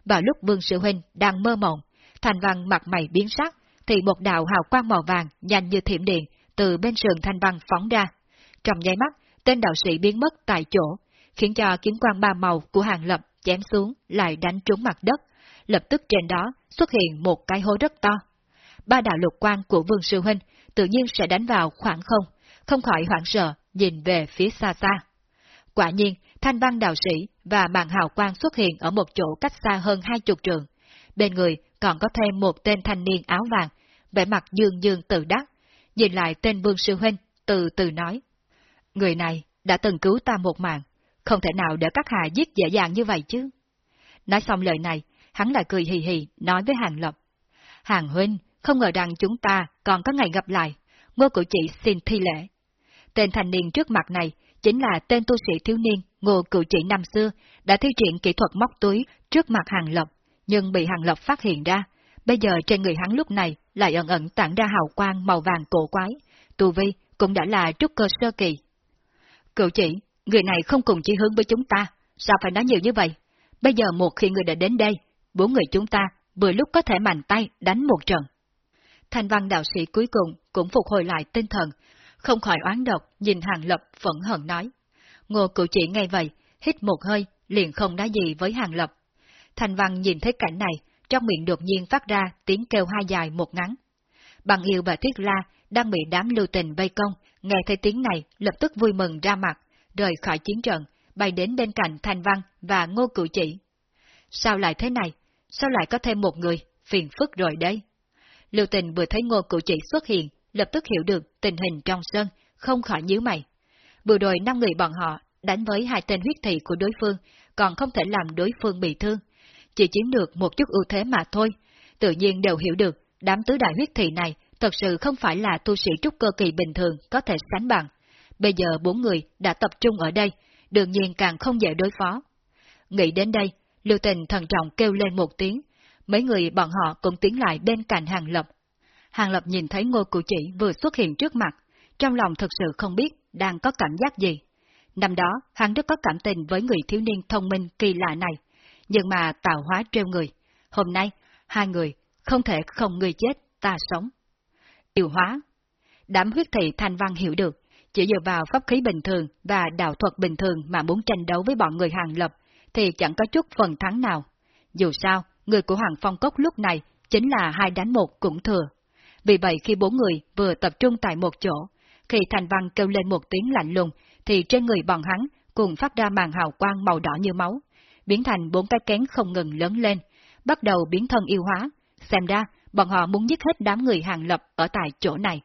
Vào lúc Vương Sư Huynh đang mơ mộng, Thành Văn mặt mày biến sắc, thì một đạo hào quang màu vàng nhanh như thiểm điện từ bên sườn Thanh Văn phóng ra. Trong nháy mắt, tên đạo sĩ biến mất tại chỗ, khiến cho kiếm quang ba màu của Hàng Lập chém xuống lại đánh trúng mặt đất, lập tức trên đó xuất hiện một cái hố rất to. Ba đạo lục quang của Vương Sư Huynh tự nhiên sẽ đánh vào khoảng không, không khỏi hoảng sợ, nhìn về phía xa xa. Quả nhiên, thanh văn đạo sĩ và màn hào quang xuất hiện ở một chỗ cách xa hơn hai chục trường. Bên người còn có thêm một tên thanh niên áo vàng, vẻ mặt dương dương tự đắc, nhìn lại tên Vương Sư Huynh, từ từ nói. Người này đã từng cứu ta một mạng, không thể nào để các hạ giết dễ dàng như vậy chứ. Nói xong lời này, hắn lại cười hì hì, nói với Hàng Lập. Hàng Huynh, không ngờ rằng chúng ta còn có ngày gặp lại, ngô cử chỉ xin thi lễ. Tên thanh niên trước mặt này chính là tên tu sĩ thiếu niên ngô cựu chỉ năm xưa đã thi triển kỹ thuật móc túi trước mặt Hàng Lập, nhưng bị Hàng Lập phát hiện ra. Bây giờ trên người hắn lúc này lại ẩn ẩn tản ra hào quang màu vàng cổ quái, tu vi cũng đã là trúc cơ sơ kỳ. Cựu chỉ, người này không cùng chí hướng với chúng ta, sao phải nói nhiều như vậy? Bây giờ một khi người đã đến đây, bốn người chúng ta vừa lúc có thể mạnh tay đánh một trận. Thanh văn đạo sĩ cuối cùng cũng phục hồi lại tinh thần, không khỏi oán độc nhìn Hàng Lập phẫn hận nói. Ngô Cửu chỉ nghe vậy, hít một hơi, liền không nói gì với Hàng Lập. Thành văn nhìn thấy cảnh này, trong miệng đột nhiên phát ra tiếng kêu hai dài một ngắn. Bằng yêu và Thiết La đang bị đám lưu tình vây công, nghe thấy tiếng này lập tức vui mừng ra mặt, rời khỏi chiến trận, bay đến bên cạnh Thành Văn và Ngô Cửu Chỉ. Sao lại thế này? Sao lại có thêm một người? Phiền phức rồi đấy. Lưu tình vừa thấy Ngô Cửu Chỉ xuất hiện, lập tức hiểu được tình hình trong sân, không khỏi nhíu mày. Vừa rồi năm người bọn họ đánh với hai tên huyết thị của đối phương, còn không thể làm đối phương bị thương. Chỉ chiếm được một chút ưu thế mà thôi. Tự nhiên đều hiểu được, đám tứ đại huyết thị này thật sự không phải là tu sĩ trúc cơ kỳ bình thường có thể sánh bằng. Bây giờ bốn người đã tập trung ở đây, đương nhiên càng không dễ đối phó. Nghĩ đến đây, Lưu Tình thần trọng kêu lên một tiếng, mấy người bọn họ cũng tiến lại bên cạnh Hàng Lập. Hàng Lập nhìn thấy ngô cụ chỉ vừa xuất hiện trước mặt, trong lòng thật sự không biết đang có cảm giác gì. Năm đó, hắn rất có cảm tình với người thiếu niên thông minh kỳ lạ này, nhưng mà tạo hóa treo người. Hôm nay, hai người không thể không người chết, ta sống. Điều hóa Đám huyết thị thanh văn hiểu được, chỉ dựa vào pháp khí bình thường và đạo thuật bình thường mà muốn tranh đấu với bọn người hàng lập, thì chẳng có chút phần thắng nào. Dù sao, người của Hoàng Phong Cốc lúc này chính là hai đánh một cũng thừa. Vì vậy khi bốn người vừa tập trung tại một chỗ, khi Thành Văn kêu lên một tiếng lạnh lùng, thì trên người bọn hắn cùng phát ra màn hào quang màu đỏ như máu, biến thành bốn cái kén không ngừng lớn lên, bắt đầu biến thân yêu hóa. Xem ra, bọn họ muốn giết hết đám người hàng lập ở tại chỗ này.